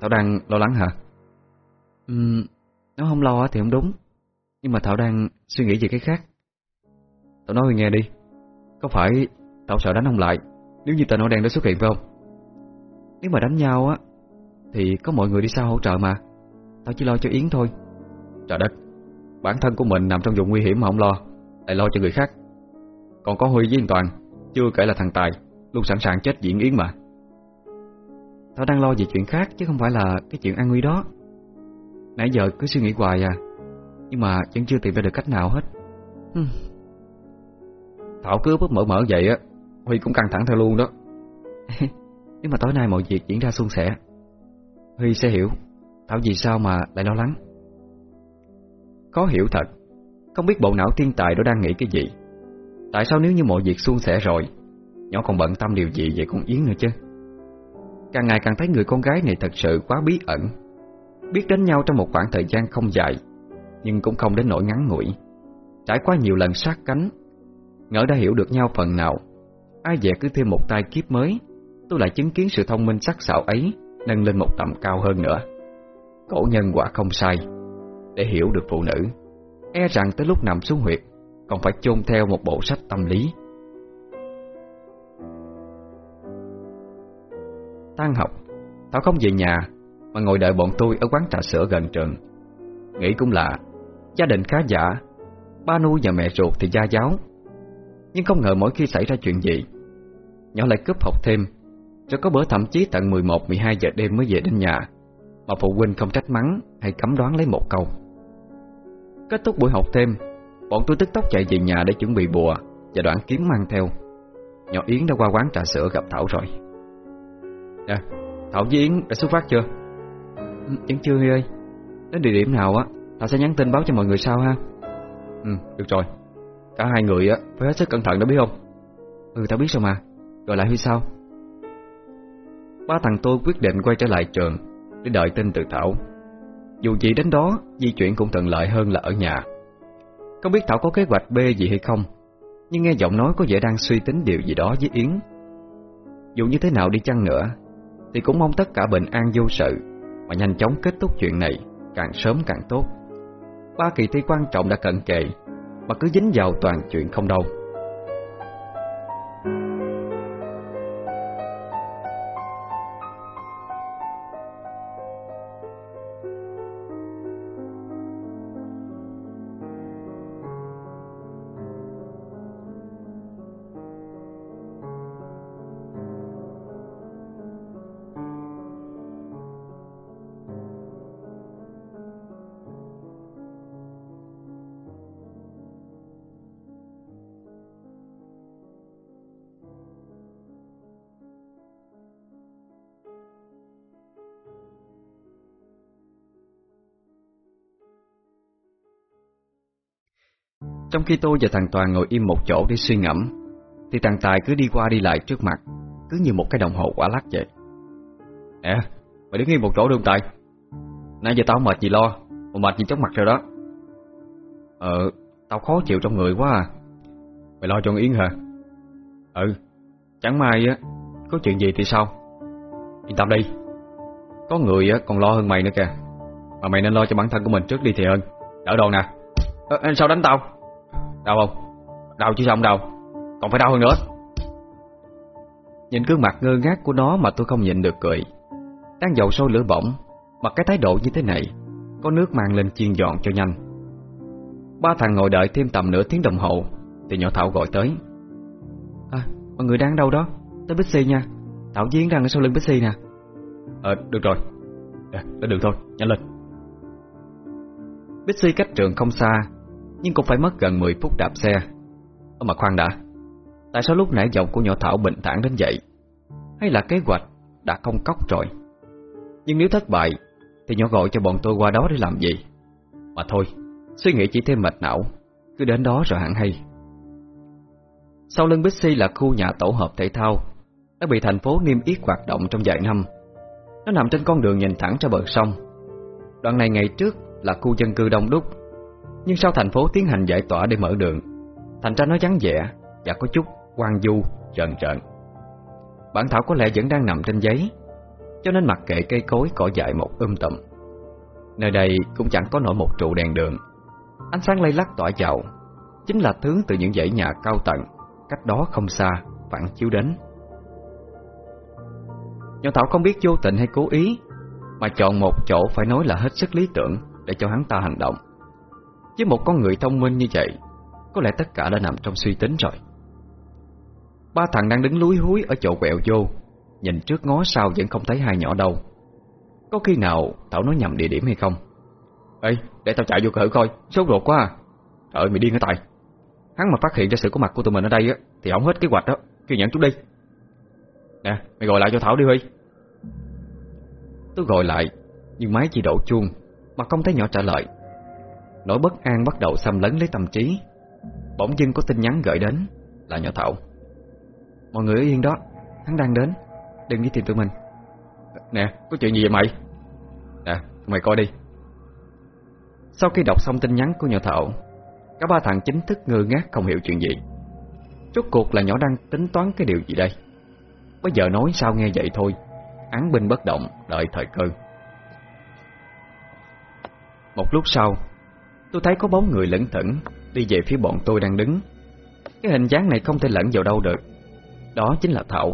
Thảo đang lo lắng hả? Uhm, Nếu không lo thì không đúng. Nhưng mà Thảo đang suy nghĩ về cái khác. Tao nói nghe đi Có phải Thảo sợ đánh ông lại Nếu như tao nói đang đã xuất hiện phải không? Nếu mà đánh nhau á thì có mọi người đi sau hỗ trợ mà. Tao chỉ lo cho Yến thôi. Trời đất Bản thân của mình nằm trong vùng nguy hiểm mà không lo. Lại lo cho người khác. Còn có Huy với anh Toàn Chưa kể là thằng Tài Luôn sẵn sàng chết diễn Yến mà. Tao đang lo về chuyện khác Chứ không phải là cái chuyện an nguy đó. Nãy giờ cứ suy nghĩ hoài à Nhưng mà vẫn chưa tìm ra được cách nào hết. Thảo cứ bức mở mở vậy á Huy cũng căng thẳng theo luôn đó. [laughs] Nếu mà tối nay mọi việc diễn ra suôn sẻ Huy sẽ hiểu Thảo vì sao mà lại lo lắng. Khó hiểu thật không biết bộ não thiên tài đó đang nghĩ cái gì. Tại sao nếu như mọi việc suôn sẻ rồi, Nhỏ còn bận tâm điều gì về con Yến nữa chứ? Càng ngày càng thấy người con gái này thật sự quá bí ẩn. Biết đến nhau trong một khoảng thời gian không dài, Nhưng cũng không đến nỗi ngắn ngủi. Trải qua nhiều lần sát cánh, Ngỡ đã hiểu được nhau phần nào. Ai dè cứ thêm một tai kiếp mới, Tôi lại chứng kiến sự thông minh sắc sảo ấy Nâng lên một tầm cao hơn nữa. Cổ nhân quả không sai, Để hiểu được phụ nữ. E rằng tới lúc nằm xuống huyệt, Còn phải chôn theo một bộ sách tâm lý. Tan học Thảo không về nhà, Mà ngồi đợi bọn tôi ở quán trà sữa gần trường. Nghĩ cũng lạ, Gia đình khá giả, Ba nuôi và mẹ ruột thì gia giáo. Nhưng không ngờ mỗi khi xảy ra chuyện gì, Nhỏ lại cướp học thêm, Rồi có bữa thậm chí tận 11-12 giờ đêm mới về đến nhà, Mà phụ huynh không trách mắng Hay cấm đoán lấy một câu. Kết thúc buổi học thêm Bọn tôi tức tốc chạy về nhà để chuẩn bị bùa Và đoạn kiếm mang theo. Nhỏ Yến đã qua quán trà sữa gặp Thảo rồi. Nè, Thảo với Yến đã xuất phát chưa? Ừ, Yến chưa Huy ơi. Đến địa điểm nào á Thảo sẽ nhắn tin báo cho mọi người sau ha. Ừ, được rồi. Cả hai người á phải hết sức cẩn thận đó biết không? Ừ, tao biết rồi mà. Rồi lại Huy sao? Ba thằng tôi quyết định quay trở lại trường Để đợi tin từ Thảo. Dù gì đến đó, Di chuyển cũng thuận lợi hơn là ở nhà. Không biết Thảo có kế hoạch B gì hay không, Nhưng nghe giọng nói có vẻ đang suy tính điều gì đó với Yến. Dù như thế nào đi chăng nữa, Thì cũng mong tất cả bình an vô sự Mà nhanh chóng kết thúc chuyện này Càng sớm càng tốt. Ba kỳ thi quan trọng đã cận kề Mà cứ dính vào toàn chuyện không đâu. Trong khi tôi và thằng Toàn ngồi im một chỗ để suy ngẫm Thì thằng Tài cứ đi qua đi lại trước mặt Cứ như một cái đồng hồ quả lắc vậy. Nè, mày đứng yên một chỗ được không Tài? Nãy giờ tao mệt gì lo Mà mệt gì chóng mặt rồi đó. Ờ, tao khó chịu trong người quá à. Mày lo cho con Yến hả? Ừ, chẳng may á Có chuyện gì thì sao? Yên tâm đi. Có người á còn lo hơn mày nữa kìa. Mà mày nên lo cho bản thân của mình trước đi thì hơn Đỡ đòn nè. Ờ, Sao đánh tao? Đau không? Đau chứ sao không đau? Còn phải đau hơn nữa. Nhìn gương mặt ngơ ngác của nó mà tôi không nhịn được cười. Đang dầu sôi lửa bỏng Mà cái thái độ như thế này Có nước mang lên chiên dọn cho nhanh. Ba thằng ngồi đợi thêm tầm nửa tiếng đồng hồ Thì nhỏ Thảo gọi tới. À, mọi người đang đâu đó? Tới Bixi nha. Thảo Giếng đang ở sau lưng Bixi nè. Ờ, được rồi. Ờ, à, Lên đường thôi, nhanh lên. Bixi cách trường không xa nhưng cũng phải mất gần 10 phút đạp xe. Mà khoan đã, Tại sao lúc nãy giọng của nhỏ Thảo bình thản đến vậy? Hay là kế hoạch Đã không cóc rồi? Nhưng nếu thất bại, Thì nhỏ gọi cho bọn tôi qua đó để làm gì? Mà thôi, Suy nghĩ chỉ thêm mệt não, Cứ đến đó rồi hẳn hay. Sau lưng Bixi là khu nhà tổ hợp thể thao, Đã bị thành phố niêm yết hoạt động trong vài năm. Nó nằm trên con đường nhìn thẳng ra bờ sông. Đoạn này ngày trước là khu dân cư đông đúc nhưng sau thành phố tiến hành giải tỏa để mở đường Thành ra nó vắng vẻ Và có chút quan du, rợn rợn Bản thảo có lẽ vẫn đang nằm trên giấy Cho nên mặc kệ cây cối cỏ dại một um tùm. Nơi đây cũng chẳng có nổi một trụ đèn đường. Ánh sáng lay lắc tỏa chào Chính là tướng từ những dãy nhà cao tầng Cách đó không xa phản chiếu đến. Nhỏ Thảo không biết vô tình hay cố ý Mà chọn một chỗ phải nói là hết sức lý tưởng Để cho hắn ta hành động với một con người thông minh như vậy, Có lẽ tất cả đã nằm trong suy tính rồi. Ba thằng đang đứng lúi húi Ở chỗ quẹo vô, Nhìn trước ngó sau vẫn không thấy hai nhỏ đâu. Có khi nào Thảo nói nhầm địa điểm hay không? Ê, để tao chạy vô cửa coi, Sốt ruột quá à. Trời ơi mày điên hả Tài? Hắn mà phát hiện ra sự có mặt của tụi mình ở đây á, Thì ổng hết kế hoạch đó, Kêu nhận chúng đi. Nè, mày gọi lại cho Thảo đi Huy. Tôi gọi lại, Nhưng máy chỉ đổ chuông, Mà không thấy nhỏ trả lời. Nỗi bất an bắt đầu xâm lấn lấy tâm trí. Bỗng dưng có tin nhắn gửi đến, Là nhỏ Thảo. Mọi người yên đó, Hắn đang đến, Đừng đi tìm tụi mình. Nè, có chuyện gì vậy mày? Nè mày coi đi. Sau khi đọc xong tin nhắn của nhỏ Thảo, Cả ba thằng chính thức ngơ ngác không hiểu chuyện gì. Rốt cuộc là nhỏ đang tính toán cái điều gì đây? Bây giờ nói sao nghe vậy thôi, Án binh bất động, Đợi thời cơ. Một lúc sau Tôi thấy có bóng người lẩn thẩn Đi về phía bọn tôi đang đứng. Cái hình dáng này không thể lẫn vào đâu được. Đó chính là Thảo.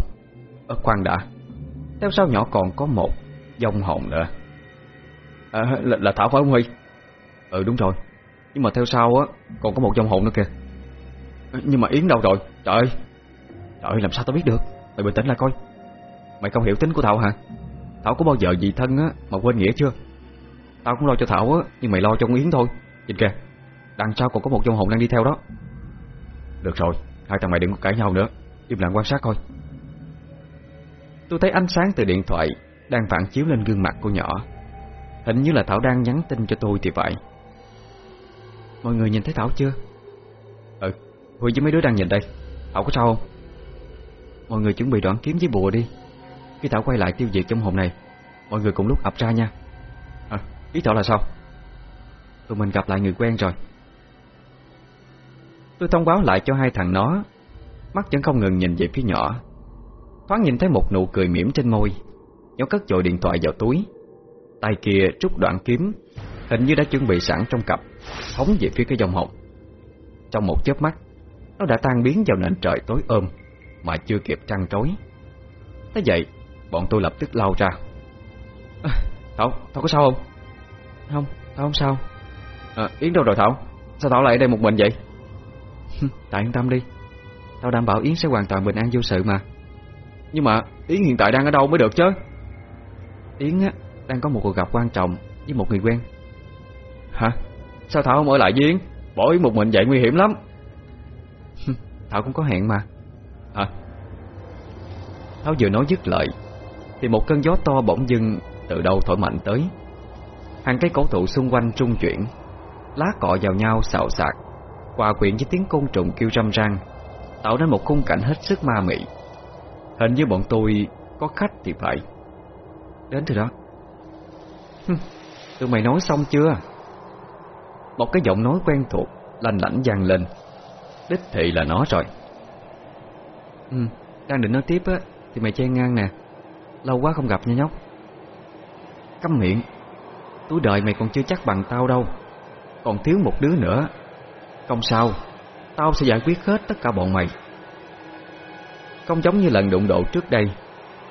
Ở khoan đã. Theo sau nhỏ còn có một dòng hồn nữa. À, là, là Thảo phải không Huy? Ừ đúng rồi. Nhưng mà theo sau á còn có một dòng hồn nữa kìa. Ừ, nhưng mà Yến đâu rồi? Trời ơi! Trời ơi làm sao tao biết được? Mày bình tĩnh lại coi. Mày không hiểu tính của Thảo hả? Thảo có bao giờ gì thân á mà quên nghĩa chưa? Tao cũng lo cho Thảo á Nhưng mày lo cho con Yến thôi. Nhìn kìa Đằng sau còn có một dòng hồn đang đi theo đó. Được rồi Hai thằng mày đừng có cãi nhau nữa. Im lặng quan sát thôi. Tôi thấy ánh sáng từ điện thoại Đang phản chiếu lên gương mặt của nhỏ. Hình như là Thảo đang nhắn tin cho tôi thì vậy. Mọi người nhìn thấy Thảo chưa? Ừ Huy với mấy đứa đang nhìn đây. Thảo có sao không? Mọi người chuẩn bị đoạn kiếm với bùa đi. Khi Thảo quay lại tiêu diệt trong hồn này Mọi người cùng lúc ập ra nha. À, Ý Thảo là sao? Tụi mình gặp lại người quen rồi. Tôi thông báo lại cho hai thằng nó. Mắt vẫn không ngừng nhìn về phía nhỏ. Thoáng nhìn thấy một nụ cười mỉm trên môi. Nhỏ cất dội điện thoại vào túi. Tay kia trúc đoạn kiếm. Hình như đã chuẩn bị sẵn trong cặp. Phóng về phía cái dòng hồng. Trong một chớp mắt Nó đã tan biến vào nền trời tối ôm Mà chưa kịp trăng trối. Thế vậy Bọn tôi lập tức lao ra. À, Thảo, Thảo có sao không? Không, Thảo không sao à, Yến đâu rồi Thảo? Sao Thảo lại ở đây một mình vậy? Tại yên tâm đi Tao đảm bảo Yến sẽ hoàn toàn bình an vô sự mà Nhưng mà Yến hiện tại đang ở đâu mới được chứ Yến á đang có một cuộc gặp quan trọng Với một người quen Hả? Sao Thảo không ở lại với Yến? Bỏ Yến một mình vậy nguy hiểm lắm Thảo cũng có hẹn mà Hả? Thảo vừa nói dứt lời Thì một cơn gió to bỗng dưng Từ đâu thổi mạnh tới Hàng cây cổ thụ xung quanh trung chuyển Lá cọ vào nhau xào xạc, Hòa quyện với tiếng côn trùng kêu râm ran Tạo nên một khung cảnh hết sức ma mị. Hình như bọn tôi Có khách thì phải. Đến từ đó. Tụi mày nói xong chưa? Một cái giọng nói quen thuộc, Lành lảnh vang lên. Đích thị là nó rồi. Ừ Đang định nói tiếp á, Thì mày chen ngang nè. Lâu quá không gặp nha nhóc. Câm miệng. Túi đời mày còn chưa chắc bằng tao đâu. Còn thiếu một đứa nữa. Không sao, Tao sẽ giải quyết hết tất cả bọn mày. Không giống như lần đụng độ trước đây,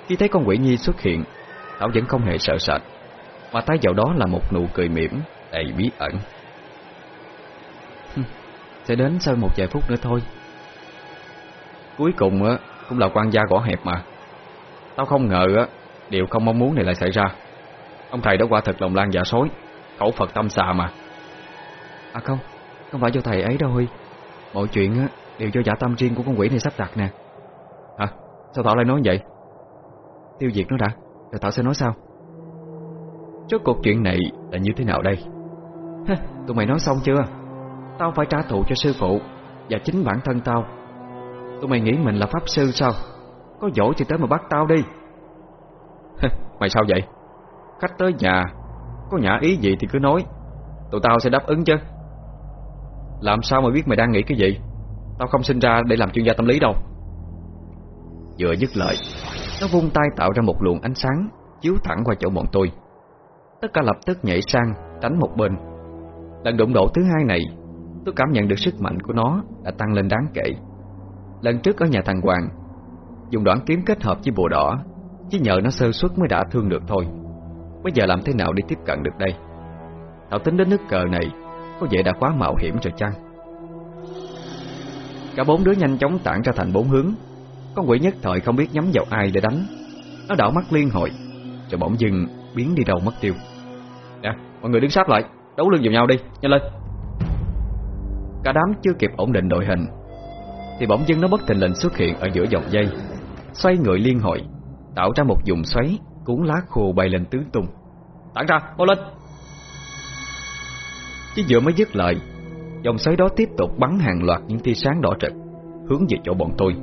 Khi thấy con quỷ nhi xuất hiện, tao vẫn không hề sợ sệt, Mà tay vào đó là một nụ cười mỉm, Đầy bí ẩn. Sẽ đến sau một vài phút nữa thôi. Cuối cùng á, Cũng là quan gia gõ hẹp mà. Tao không ngờ á, Điều không mong muốn này lại xảy ra. Ông thầy đó quả thật lòng lan dạ sói, Khẩu Phật tâm xà mà. À không Không phải do thầy ấy đâu Huy. Mọi chuyện á đều do giả tâm riêng của con quỷ này sắp đặt nè. Hả? Sao Thảo lại nói vậy? Tiêu diệt nó đã Rồi Thảo sẽ nói sao? Rốt cuộc chuyện này là như thế nào đây? Hả, Tụi mày nói xong chưa? Tao phải trả thù cho sư phụ Và chính bản thân tao. Tụi mày nghĩ mình là pháp sư sao? Có dỗ thì tới mà bắt tao đi. Mày sao vậy? Khách tới nhà Có nhã ý gì thì cứ nói. Tụi tao sẽ đáp ứng chứ. Làm sao mà biết mày đang nghĩ cái gì? Tao không sinh ra để làm chuyên gia tâm lý đâu. Vừa dứt lời, Nó vung tay tạo ra một luồng ánh sáng Chiếu thẳng qua chỗ bọn tôi. Tất cả lập tức nhảy sang, Tránh một bên. Lần đụng độ thứ hai này, Tôi cảm nhận được sức mạnh của nó Đã tăng lên đáng kể. Lần trước ở nhà thằng Hoàng, Dùng đoạn kiếm kết hợp với bùa đỏ, Chỉ nhờ nó sơ suất mới đã thương được thôi. Bây giờ làm thế nào để tiếp cận được đây? Thảo tính đến nước cờ này có vẻ đã quá mạo hiểm rồi chăng? Cả bốn đứa nhanh chóng tản ra thành bốn hướng. Con quỷ nhất thời không biết nhắm vào ai để đánh. Nó đảo mắt liên hồi Rồi bỗng dưng biến đi đâu mất tiêu. Nè mọi người đứng sát lại Đấu lưng vào nhau đi, nhanh lên. Cả đám chưa kịp ổn định đội hình Thì bỗng dưng nó bất tình lệnh xuất hiện Ở giữa dòng dây Xoay người liên hội Tạo ra một vùng xoáy Cuốn lá khô bay lên tứ tung. Tản ra, mau lên. Chỉ vừa mới dứt lời, Dòng xoáy đó tiếp tục bắn hàng loạt những tia sáng đỏ rực, Hướng về chỗ bọn tôi.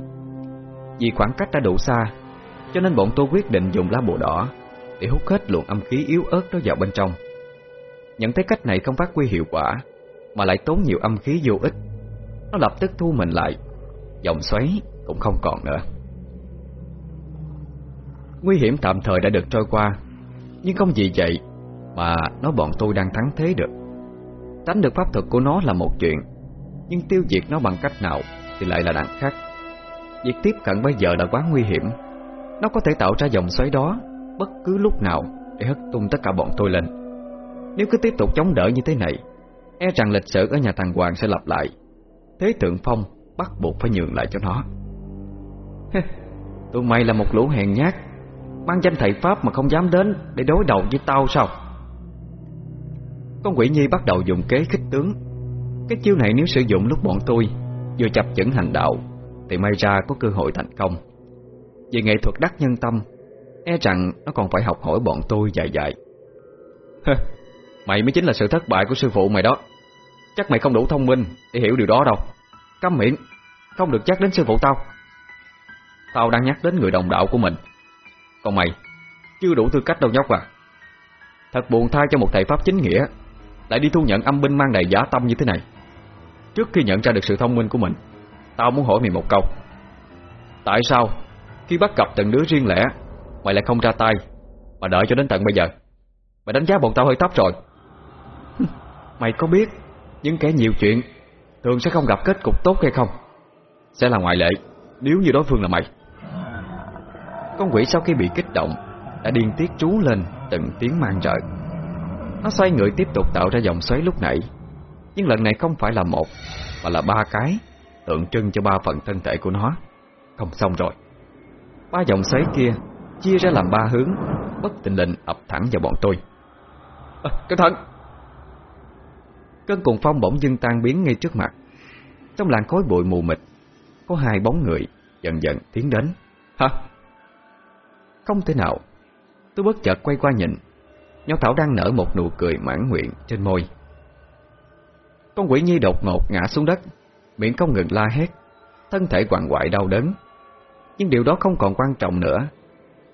Vì khoảng cách đã đủ xa, Cho nên bọn tôi quyết định dùng lá bùa đỏ Để hút hết luồng âm khí yếu ớt đó vào bên trong. Nhận thấy cách này không phát huy hiệu quả, Mà lại tốn nhiều âm khí vô ích, Nó lập tức thu mình lại, Dòng xoáy cũng không còn nữa. Nguy hiểm tạm thời đã được trôi qua, Nhưng không vì vậy Mà nó bọn tôi đang thắng thế được. Tránh được pháp thuật của nó là một chuyện. Nhưng tiêu diệt nó bằng cách nào Thì lại là đằng khác. Việc tiếp cận bây giờ đã quá nguy hiểm. Nó có thể tạo ra dòng xoáy đó Bất cứ lúc nào Để hất tung tất cả bọn tôi lên. Nếu cứ tiếp tục chống đỡ như thế này E rằng lịch sử ở nhà thằng Hoàng sẽ lặp lại. Thế thượng phong bắt buộc phải nhường lại cho nó. Tụi mày là một lũ hèn nhát. Mang danh thầy Pháp mà không dám đến Để đối đầu với tao sao? Con quỷ nhi bắt đầu dùng kế khích tướng. Cái chiêu này nếu sử dụng lúc bọn tôi Vừa chập chững hành đạo, Thì may ra có cơ hội thành công. Về nghệ thuật đắc nhân tâm E rằng nó còn phải học hỏi bọn tôi dài dài. Mày mới chính là sự thất bại của sư phụ mày đó. Chắc mày không đủ thông minh Để hiểu điều đó đâu. Câm miệng, Không được nhắc đến sư phụ tao. Tao đang nhắc đến người đồng đạo của mình. Còn mày, Chưa đủ tư cách đâu nhóc à. Thật buồn thay cho một thầy Pháp chính nghĩa. Lại đi thu nhận âm binh mang đầy giả tâm như thế này. Trước khi nhận ra được sự thông minh của mình, Tao muốn hỏi mày một câu. Tại sao Khi bắt gặp từng đứa riêng lẻ, Mày lại không ra tay Mà đợi cho đến tận bây giờ? Mày đánh giá bọn tao hơi thấp rồi. [laughs] Mày có biết Những kẻ nhiều chuyện Thường sẽ không gặp kết cục tốt hay không? Sẽ là ngoại lệ Nếu như đối phương là mày. Con quỷ sau khi bị kích động Đã điên tiết trú lên từng tiếng mang trời. Nó xoay người tiếp tục tạo ra dòng xoáy lúc nãy. Nhưng lần này không phải là một Mà là ba cái Tượng trưng cho ba phần thân thể của nó. Không xong rồi. Ba dòng xoáy kia Chia ra làm ba hướng Bất tình lệnh ập thẳng vào bọn tôi. À, Cẩn thận! Cơn cuồng phong bỗng dưng tan biến ngay trước mặt. Trong làn khói bụi mù mịt Có hai bóng người dần dần tiến đến. Hả? Không thể nào. Tôi bất chợt quay qua nhìn Nho Thảo đang nở một nụ cười mãn nguyện trên môi. Con quỷ nhi đột ngột ngã xuống đất, Miệng không ngừng la hét, Thân thể quằn quại đau đớn. Nhưng điều đó không còn quan trọng nữa,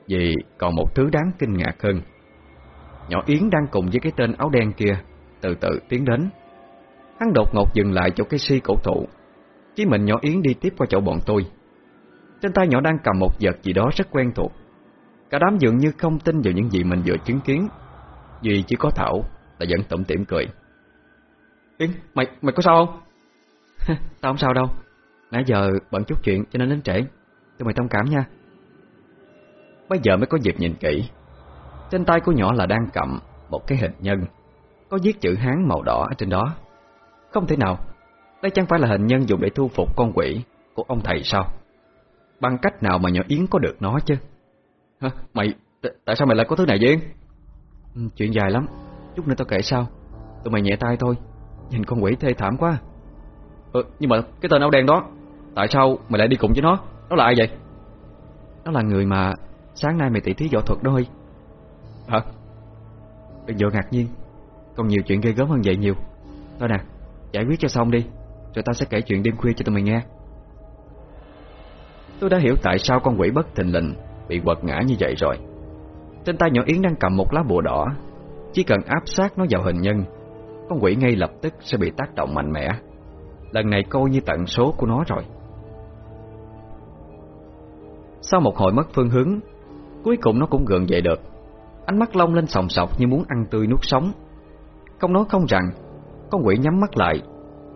Vì còn một thứ đáng kinh ngạc hơn. Nhỏ Yến đang cùng với cái tên áo đen kia Từ từ tiến đến. Hắn đột ngột dừng lại chỗ cái si cổ thụ. Chỉ mình nhỏ Yến đi tiếp qua chỗ bọn tôi. Trên tay nhỏ đang cầm một vật gì đó rất quen thuộc. Cả đám dường như không tin vào những gì mình vừa chứng kiến. Duy chỉ có Thảo là vẫn tủm tỉm cười. Yến, mày mày có sao không? [laughs] Tao không sao đâu. Nãy giờ bận chút chuyện cho nên đến trễ. Tụi mày thông cảm nha. Bây giờ mới có dịp nhìn kỹ. Trên tay của nhỏ là đang cầm Một cái hình nhân. Có viết chữ Hán màu đỏ ở trên đó. Không thể nào. Đây chẳng phải là hình nhân dùng để thu phục con quỷ Của ông thầy sao? Bằng cách nào mà nhỏ Yến có được nó chứ? Hả? Mày, tại sao mày lại có thứ này vậy Ừ, chuyện dài lắm. Chút nữa tao kể sao Tụi mày nhẹ tay thôi. Nhìn con quỷ thê thảm quá. Ừ, Nhưng mà cái tên áo đen đó Tại sao mày lại đi cùng với nó? Nó là ai vậy? Nó là người mà Sáng nay mày tỉ thí võ thuật đó Huy. Hả? Đừng vội ngạc nhiên. Còn nhiều chuyện ghê gớm hơn vậy nhiều. Thôi nè Giải quyết cho xong đi. Rồi tao sẽ kể chuyện đêm khuya cho tụi mày nghe. Tôi đã hiểu tại sao con quỷ bất thình lình Bị quật ngã như vậy rồi. Trên tay nhỏ Yến đang cầm một lá bùa đỏ. Chỉ cần áp sát nó vào hình nhân, Con quỷ ngay lập tức sẽ bị tác động mạnh mẽ. Lần này coi như tận số của nó rồi. Sau một hồi mất phương hướng, Cuối cùng nó cũng gần dậy được. Ánh mắt long lên sòng sọc như muốn ăn tươi nuốt sống. Không nói không rằng, Con quỷ nhắm mắt lại,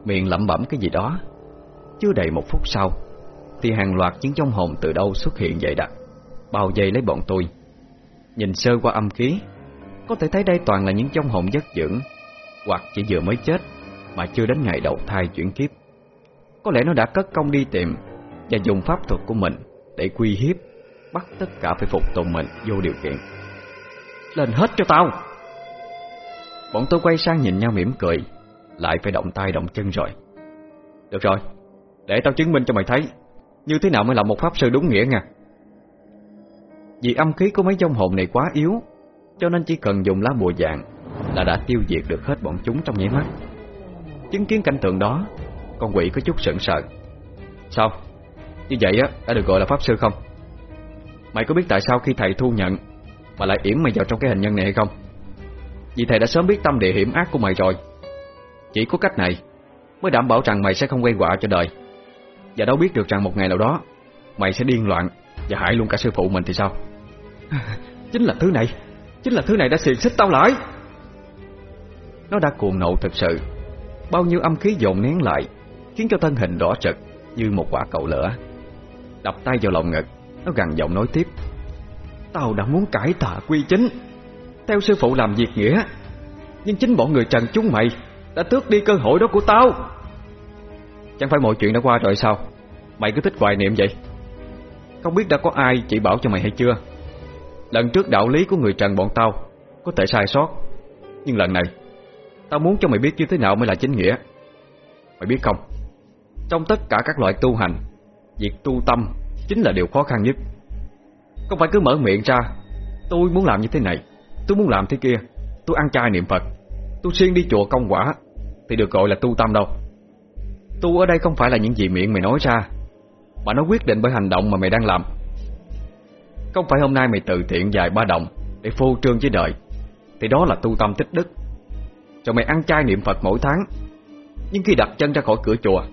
Miệng lẩm bẩm cái gì đó. Chưa đầy một phút sau, Thì hàng loạt những trong hồn từ đâu xuất hiện dậy đặc, Bao vây lấy bọn tôi. Nhìn sơ qua âm khí. Có thể thấy đây toàn là những trong hồn giấc dưỡng, Hoặc chỉ vừa mới chết Mà chưa đến ngày đầu thai chuyển kiếp. Có lẽ nó đã cất công đi tìm Và dùng pháp thuật của mình Để quy hiếp, Bắt tất cả phải phục tùng mình vô điều kiện. Lên hết cho tao! Bọn tôi quay sang nhìn nhau mỉm cười, Lại phải động tay động chân rồi. Được rồi, Để tao chứng minh cho mày thấy, Như thế nào mới là một pháp sư đúng nghĩa nha. Vì âm khí của mấy dông hồn này quá yếu, Cho nên chỉ cần dùng lá bùa dạng Là đã tiêu diệt được hết bọn chúng trong nháy mắt Chứng kiến cảnh tượng đó, Con quỷ có chút sững sờ Sao? Như vậy á, đã được gọi là pháp sư không? Mày có biết tại sao khi thầy thu nhận Mà lại yểm mày vào trong cái hình nhân này hay không? Vì thầy đã sớm biết tâm địa hiểm ác của mày rồi Chỉ có cách này Mới đảm bảo rằng mày sẽ không gây họa cho đời Và đâu biết được rằng một ngày nào đó, Mày sẽ điên loạn và hại luôn cả sư phụ mình thì sao? Chính là thứ này. Chính là thứ này đã xiềng xích tao lại. Nó đã cuồng nộ thực sự. Bao nhiêu âm khí dồn nén lại, Khiến cho thân hình đỏ trật Như một quả cầu lửa. Đập tay vào lòng ngực, Nó gằn giọng nói tiếp. Tao đã muốn cải tà quy chính. Theo sư phụ làm việc nghĩa, Nhưng chính bọn người trần chúng mày Đã tước đi cơ hội đó của tao. Chẳng phải mọi chuyện đã qua rồi sao? Mày cứ thích hoài niệm vậy. Không biết đã có ai chỉ bảo cho mày hay chưa. Lần trước đạo lý của người trần bọn tao Có thể sai sót. Nhưng lần này, Tao muốn cho mày biết như thế nào mới là chính nghĩa. Mày biết không? Trong tất cả các loại tu hành, Việc tu tâm chính là điều khó khăn nhất. Không phải cứ mở miệng ra, Tôi muốn làm như thế này, Tôi muốn làm thế kia, Tôi ăn chay niệm Phật, Tôi xuyên đi chùa công quả, Thì được gọi là tu tâm đâu. Tu ở đây không phải là những gì miệng mày nói ra. Mà nó quyết định bởi hành động mà mày đang làm. Không phải hôm nay mày từ thiện dài ba đồng Để phô trương với đời, Thì đó là tu tâm tích đức. Rồi mày ăn chay niệm Phật mỗi tháng, Nhưng khi đặt chân ra khỏi cửa chùa,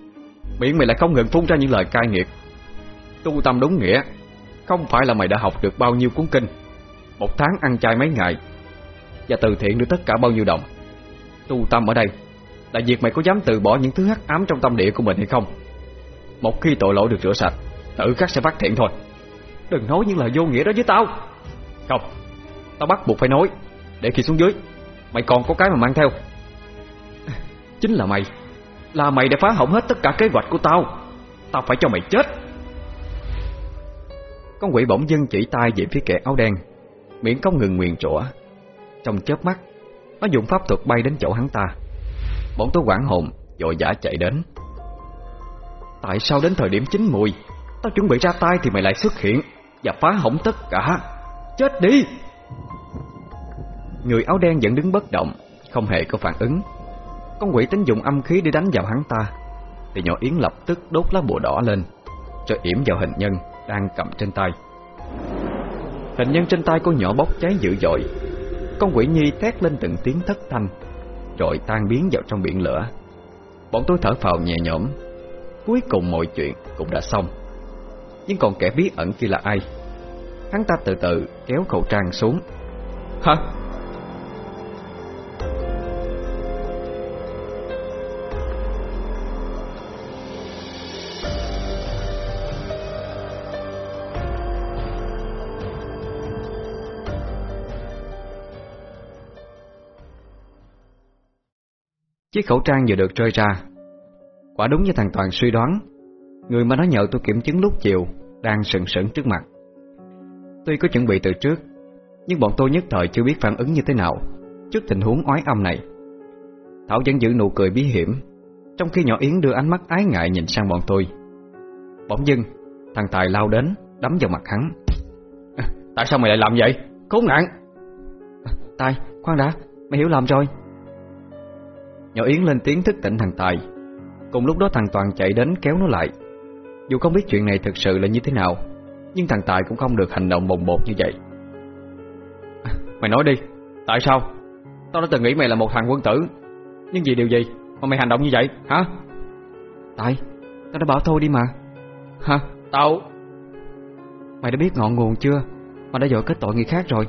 Miệng mày lại không ngừng phun ra những lời cai nghiệt. Tu tâm đúng nghĩa, Không phải là mày đã học được bao nhiêu cuốn kinh, Một tháng ăn chay mấy ngày, Và từ thiện được tất cả bao nhiêu đồng. Tu tâm ở đây Là việc mày có dám từ bỏ những thứ hắc ám trong tâm địa của mình hay không? Một khi tội lỗi được rửa sạch, Tự khắc sẽ phát thiện thôi. Đừng nói những lời vô nghĩa đó với tao. Không, Tao bắt buộc phải nói, Để khi xuống dưới, Mày còn có cái mà mang theo. [laughs] Chính là mày Là mày đã phá hỏng hết tất cả kế hoạch của tao. Tao phải cho mày chết. Con quỷ bỗng dưng chỉ tay về phía kẻ áo đen, Miệng không ngừng nguyền rủa. Trong chớp mắt, Nó dùng pháp thuật bay đến chỗ hắn ta. Bọn tôi quảng hồn, Vội vã chạy đến. Tại sao đến thời điểm chín mùi? Tao chuẩn bị ra tay thì mày lại xuất hiện Và phá hỏng tất cả. Chết đi! Người áo đen vẫn đứng bất động, Không hề có phản ứng. Con quỷ tính dùng âm khí để đánh vào hắn ta. Thì nhỏ Yến lập tức đốt lá bùa đỏ lên, Rồi yểm vào hình nhân Đang cầm trên tay. Hình nhân trên tay con nhỏ bốc cháy dữ dội. Con quỷ nhi thét lên từng tiếng thất thanh, Rồi tan biến vào trong biển lửa. Bọn tôi thở phào nhẹ nhõm Cuối cùng mọi chuyện cũng đã xong. Nhưng còn kẻ bí ẩn kia là ai? Hắn ta từ từ kéo khẩu trang xuống. Hả? Chiếc khẩu trang vừa được rơi ra Quả đúng như thằng Toàn suy đoán. Người mà nó nhờ tôi kiểm chứng lúc chiều Đang sừng sững trước mặt. Tuy có chuẩn bị từ trước Nhưng bọn tôi nhất thời chưa biết phản ứng như thế nào Trước tình huống oái âm này. Thảo vẫn giữ nụ cười bí hiểm Trong khi nhỏ Yến đưa ánh mắt ái ngại nhìn sang bọn tôi. Bỗng dưng Thằng Tài lao đến Đấm vào mặt hắn. À, [laughs] Tại sao mày lại làm vậy? Khốn nạn! À, Tài khoan đã Mày hiểu lầm rồi. Nhỏ Yến lên tiếng thức tỉnh thằng Tài Cùng lúc đó thằng Toàn chạy đến kéo nó lại. Dù không biết chuyện này thực sự là như thế nào Nhưng thằng Tài cũng không được hành động bồng bột như vậy. À, [laughs] Mày nói đi Tại sao? Tao đã từng nghĩ mày là một thằng quân tử Nhưng vì điều gì mà mày hành động như vậy hả? Tài Tao đã bảo thôi đi mà. Hả? Tao? Mày đã biết ngọn nguồn chưa? Mà đã dội kết tội người khác rồi.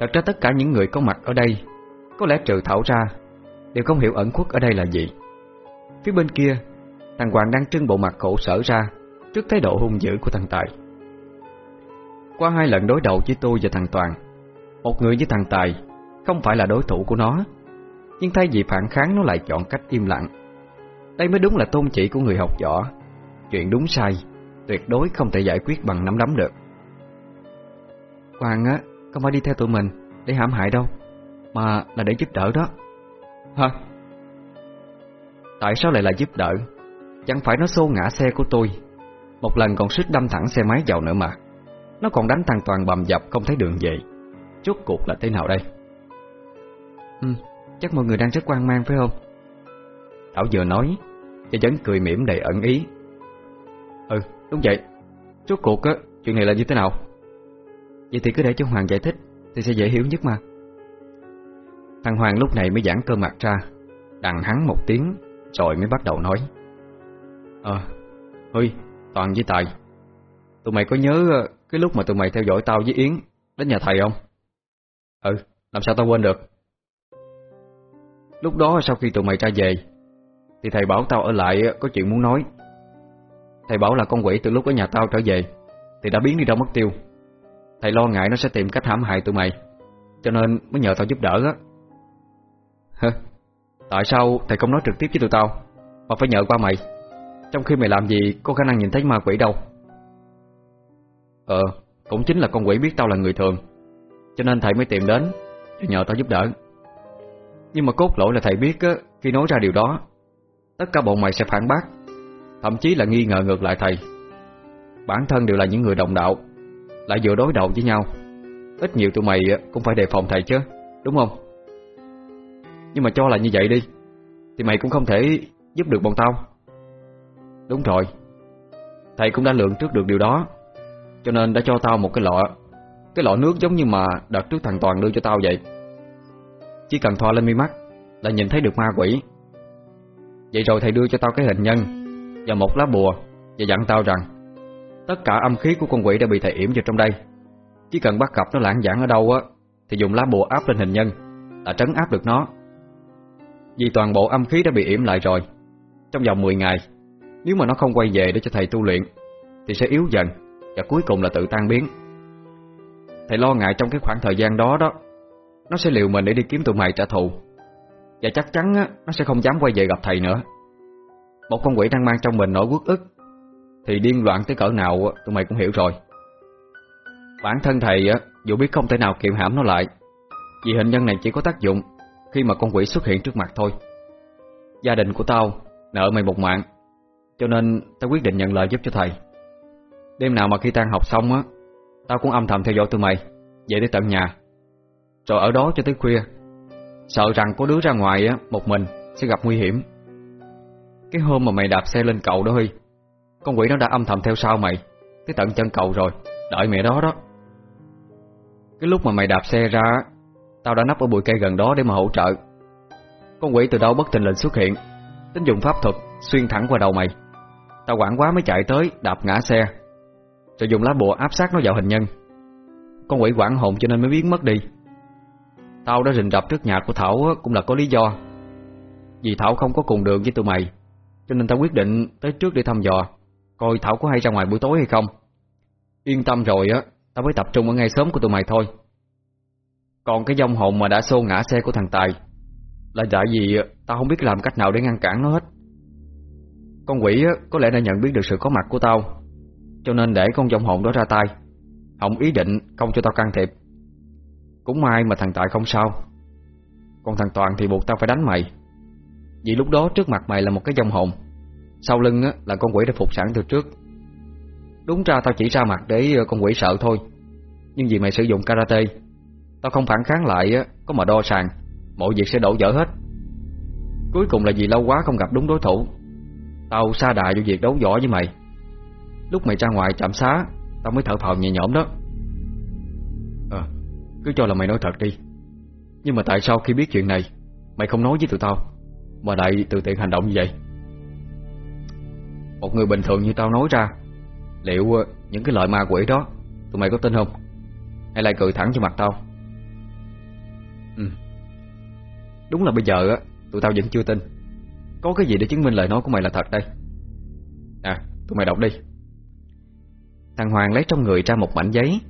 Thật ra tất cả những người có mặt ở đây Có lẽ trừ Thảo ra Đều không hiểu ẩn khuất ở đây là gì Phía bên kia. Thằng Hoàng đang trưng bộ mặt khổ sở ra Trước thái độ hung dữ của thằng Tài. Qua hai lần đối đầu với tôi và thằng Toàn, Một người với thằng Tài Không phải là đối thủ của nó, Nhưng thay vì phản kháng nó lại chọn cách im lặng. Đây mới đúng là tôn chỉ của người học võ. Chuyện đúng sai, Tuyệt đối không thể giải quyết bằng nắm đấm được. Hoàng á Không phải đi theo tụi mình Để hãm hại đâu, Mà là để giúp đỡ đó. Hả? Tại sao lại là giúp đỡ? Chẳng phải nó xô ngã xe của tôi. Một lần còn suýt đâm thẳng xe máy vào nữa mà. Nó còn đánh thằng Toàn bầm dập Không thấy đường về. Chốt cuộc là thế nào đây? Ừ Chắc mọi người đang rất quan mang phải không? Thảo vừa nói, Và vẫn cười mỉm đầy ẩn ý. Ừ đúng vậy. Chốt cuộc á, chuyện này là như thế nào? Vậy thì cứ để cho Hoàng giải thích, Thì sẽ dễ hiểu nhất mà. Thằng Hoàng lúc này mới giãn cơ mặt ra, Đằng hắn một tiếng rồi mới bắt đầu nói. Ờ à, Huy Toàn với Tài Tụi mày có nhớ ờ, cái lúc mà tụi mày theo dõi tao với Yến Đến nhà thầy không? Ừ Làm sao tao quên được? Lúc đó sau khi tụi mày ra về Thì thầy bảo tao ở lại ờ, có chuyện muốn nói. Thầy bảo là con quỷ từ lúc ở nhà tao trở về Thì đã biến đi đâu mất tiêu. Thầy lo ngại nó sẽ tìm cách hãm hại tụi mày Cho nên mới nhờ tao giúp đỡ á. Tại sao thầy không nói trực tiếp với tụi tao? Mà phải nhờ qua mày. Trong khi mày làm gì có khả năng nhìn thấy ma quỷ đâu. Ờ Cũng chính là con quỷ biết tao là người thường. Cho nên thầy mới tìm đến nhờ tao giúp đỡ. Nhưng mà cốt lỗi là thầy biết á, Khi nói ra điều đó Tất cả bọn mày sẽ phản bác. Thậm chí là nghi ngờ ngược lại thầy. Bản thân đều là những người đồng đạo Lại vừa đối đầu với nhau. Ít nhiều tụi mày cũng phải đề phòng thầy chứ Đúng không? Nhưng mà cho là như vậy đi, Thì mày cũng không thể giúp được bọn tao. Đúng rồi, Thầy cũng đã lượng trước được điều đó, Cho nên đã cho tao một cái lọ. Cái lọ nước giống như mà đợt trước thằng Toàn đưa cho tao vậy. Chỉ cần thoa lên mi mắt Là nhìn thấy được ma quỷ. Vậy rồi thầy đưa cho tao cái hình nhân Và một lá bùa Và dặn tao rằng, Tất cả âm khí của con quỷ đã bị thầy yểm vào trong đây. Chỉ cần bắt gặp nó lãng giảng ở đâu á, Thì dùng lá bùa áp lên hình nhân Là trấn áp được nó. Vì toàn bộ âm khí đã bị yểm lại rồi. Trong vòng 10 ngày Nếu mà nó không quay về để cho thầy tu luyện Thì sẽ yếu dần Và cuối cùng là tự tan biến. Thầy lo ngại trong cái khoảng thời gian đó đó Nó sẽ liều mình để đi kiếm tụi mày trả thù. Và chắc chắn á, nó sẽ không dám quay về gặp thầy nữa. Một con quỷ đang mang trong mình nỗi quốc ức Thì điên loạn tới cỡ nào tụi mày cũng hiểu rồi. Bản thân thầy á, dù biết không thể nào kiềm hãm nó lại Vì hình nhân này chỉ có tác dụng khi mà con quỷ xuất hiện trước mặt thôi. Gia đình của tao Nợ mày một mạng, Cho nên tao quyết định nhận lời giúp cho thầy. Đêm nào mà khi tan học xong á, Tao cũng âm thầm theo dõi tụi mày, Về tới tận nhà. Rồi ở đó cho tới khuya, Sợ rằng có đứa ra ngoài á, một mình Sẽ gặp nguy hiểm. Cái hôm mà mày đạp xe lên cầu đó Huy, Con quỷ nó đã âm thầm theo sau mày Tới tận chân cầu rồi, Đợi mẹ đó đó. Cái lúc mà mày đạp xe ra Tao đã nấp ở bụi cây gần đó để mà hỗ trợ. Con quỷ từ đâu bất tình lệnh xuất hiện? Tính dùng pháp thuật, Xuyên thẳng qua đầu mày. Tao quảng quá mới chạy tới, đạp ngã xe. Rồi dùng lá bùa áp sát nó vào hình nhân. Con quỷ quảng hồn cho nên mới biến mất đi. Tao đã rình rập trước nhà của Thảo cũng là có lý do. Vì Thảo không có cùng đường với tụi mày, Cho nên tao quyết định tới trước để thăm dò, Coi Thảo có hay ra ngoài buổi tối hay không. Yên tâm rồi á, Tao mới tập trung ở ngay sớm của tụi mày thôi. Còn cái dông hồn mà đã xô ngã xe của thằng Tài Là tại vì ờ, tao không biết làm cách nào để ngăn cản nó hết. Con quỷ á, có lẽ đã nhận biết được sự có mặt của tao Cho nên để con dông hồn đó ra tay Hồng ý định không cho tao can thiệp. Cũng may mà thằng Tài không sao. Còn thằng Toàn thì buộc tao phải đánh mày. Vì lúc đó trước mặt mày là một cái dòng hồn Sau lưng á, là con quỷ đã phục sẵn từ trước. Đúng ra tao chỉ ra mặt để con quỷ sợ thôi Nhưng vì mày sử dụng karate Tao không phản kháng lại á, có mà đo sàn Mọi việc sẽ đổ dở hết. Cuối cùng là vì lâu quá không gặp đúng đối thủ. Tao xa đà vô việc đấu võ với mày. Lúc mày ra ngoài chạm xá Tao mới thở phào nhẹ nhõm đó. Ờ cứ cho là mày nói thật đi. Nhưng mà tại sao khi biết chuyện này Mày không nói với tụi tao Mà lại tự tiện hành động như vậy? Một người bình thường như tao nói ra Liệu ờ, những cái loại ma quỷ đó Tụi mày có tin không? Hay lại cười thẳng cho mặt tao? Ừ. Đúng là bây giờ á Tụi tao vẫn chưa tin. Có cái gì để chứng minh lời nói của mày là thật đây? À tụi mày đọc đi. Thằng Hoàng lấy trong người ra một mảnh giấy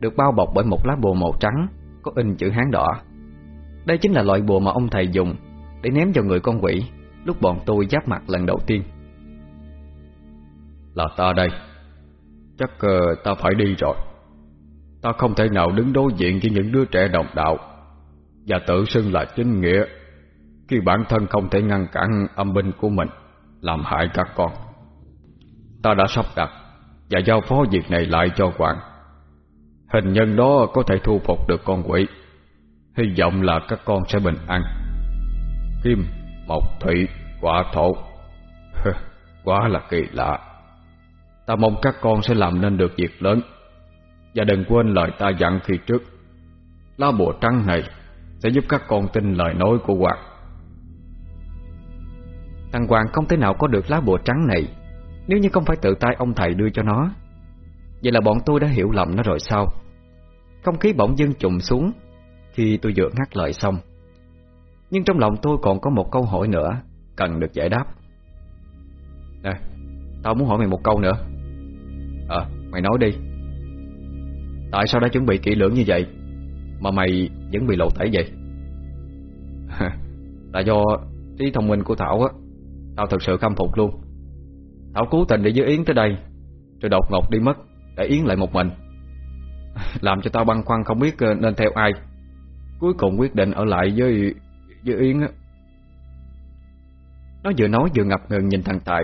được bao bọc bởi một lá bùa màu trắng Có in chữ hán đỏ. Đây chính là loại bùa mà ông thầy dùng Để ném vào người con quỷ Lúc bọn tôi giáp mặt lần đầu tiên. Là ta đây. Chắc uh, ta phải đi rồi. Ta không thể nào đứng đối diện với những đứa trẻ đồng đạo. Và tự xưng là chính nghĩa Khi bản thân không thể ngăn cản âm binh của mình Làm hại các con. Ta đã sắp đặt Và giao phó việc này lại cho quan Hình nhân đó có thể thu phục được con quỷ. Hy vọng là các con sẽ bình an. Kim, Mộc, Thủy, Quả Thổ. Quá là kỳ lạ. Ta mong các con sẽ làm nên được việc lớn. Và đừng quên lời ta dặn khi trước. Lá bùa trắng này sẽ giúp các con tin lời nói của Hoàng. Thằng Hoàng không thể nào có được lá bùa trắng này, Nếu như không phải tự tay ông thầy đưa cho nó. Vậy là bọn tôi đã hiểu lầm nó rồi sao? Không khí bỗng dưng trùng xuống Khi tôi vừa ngắt lời xong. Nhưng trong lòng tôi còn có một câu hỏi nữa Cần được giải đáp. Nè, Tao muốn hỏi mày một câu nữa. Ờ mày nói đi. Tại sao đã chuẩn bị kỹ lưỡng như vậy? Mà mày vẫn bị lộ tẩy vậy? [laughs] Là do trí thông minh của Thảo á. Tao thật sự khâm phục luôn. Thảo cố tình để với Yến tới đây, Rồi đột ngột đi mất, Để Yến lại một mình. [laughs] Làm cho tao băn khoăn không biết ờ, nên theo ai. Cuối cùng quyết định ở lại với với Yến á. Nó vừa nói vừa ngập ngừng nhìn thằng Tài.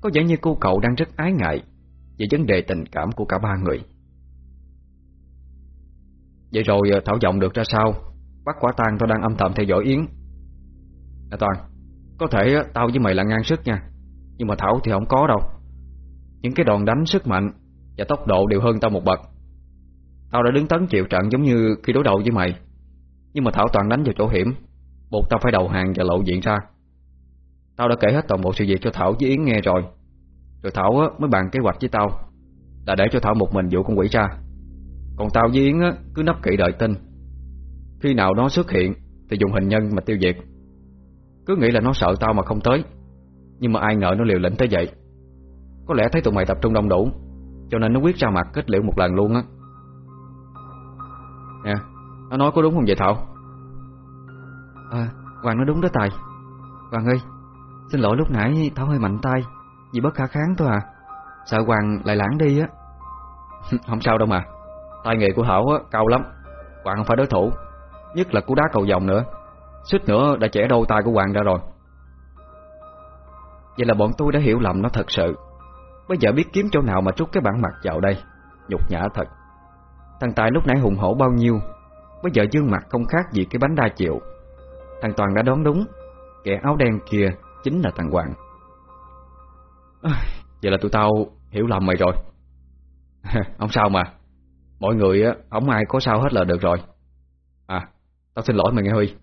Có vẻ như cô cậu đang rất ái ngại Về vấn đề tình cảm của cả ba người. Vậy rồi ờ, Thảo giọng được ra sao? Bắt quả tang tao đang âm thầm theo dõi Yến. Nè Toàn, Có thể ờ, tao với mày là ngang sức nha, Nhưng mà Thảo thì không có đâu. Những cái đòn đánh sức mạnh Và tốc độ đều hơn tao một bậc. Tao đã đứng tấn chịu trận giống như khi đối đầu với mày. Nhưng mà Thảo toàn đánh vào chỗ hiểm, Buộc tao phải đầu hàng và lộ diện ra. Tao đã kể hết toàn bộ sự việc cho Thảo với Yến nghe rồi. Rồi Thảo ờ, mới bàn kế hoạch với tao, Là để cho Thảo một mình dụ con quỷ ra. Còn tao với Yến cứ nấp kỹ đợi tin. Khi nào nó xuất hiện Thì dùng hình nhân mà tiêu diệt. Cứ nghĩ là nó sợ tao mà không tới Nhưng mà ai ngờ nó liều lĩnh tới vậy. Có lẽ thấy tụi mày tập trung đông đủ Cho nên nó quyết ra mặt kết liễu một lần luôn á. Nè Nó nói có đúng không vậy Thảo? À Hoàng nói đúng đó Tài. Hoàng ơi Xin lỗi lúc nãy Thảo hơi mạnh tay Vì bất khả kháng thôi à. Sợ Hoàng lại lãng đi á. [laughs] Không sao đâu mà tài nghệ của Hảo á, cao lắm. Hoàng không phải đối thủ Nhất là cú đá cầu vòng nữa. Suýt nữa đã chẻ đôi tay của Hoàng ra rồi. Vậy là bọn tôi đã hiểu lầm nó thật sự. Bây giờ biết kiếm chỗ nào mà trút cái bản mặt vào đây. Nhục nhã thật. Thằng Tài lúc nãy hùng hổ bao nhiêu Bây giờ dương mặt không khác gì cái bánh đa chịu. Thằng Toàn đã đoán đúng Kẻ áo đen kia chính là thằng Hoàng. À, Vậy là tụi tao hiểu lầm mày rồi. [laughs] Không sao mà. Mọi người á, không ai có sao hết là được rồi. À, tao xin lỗi mày nghe Huy.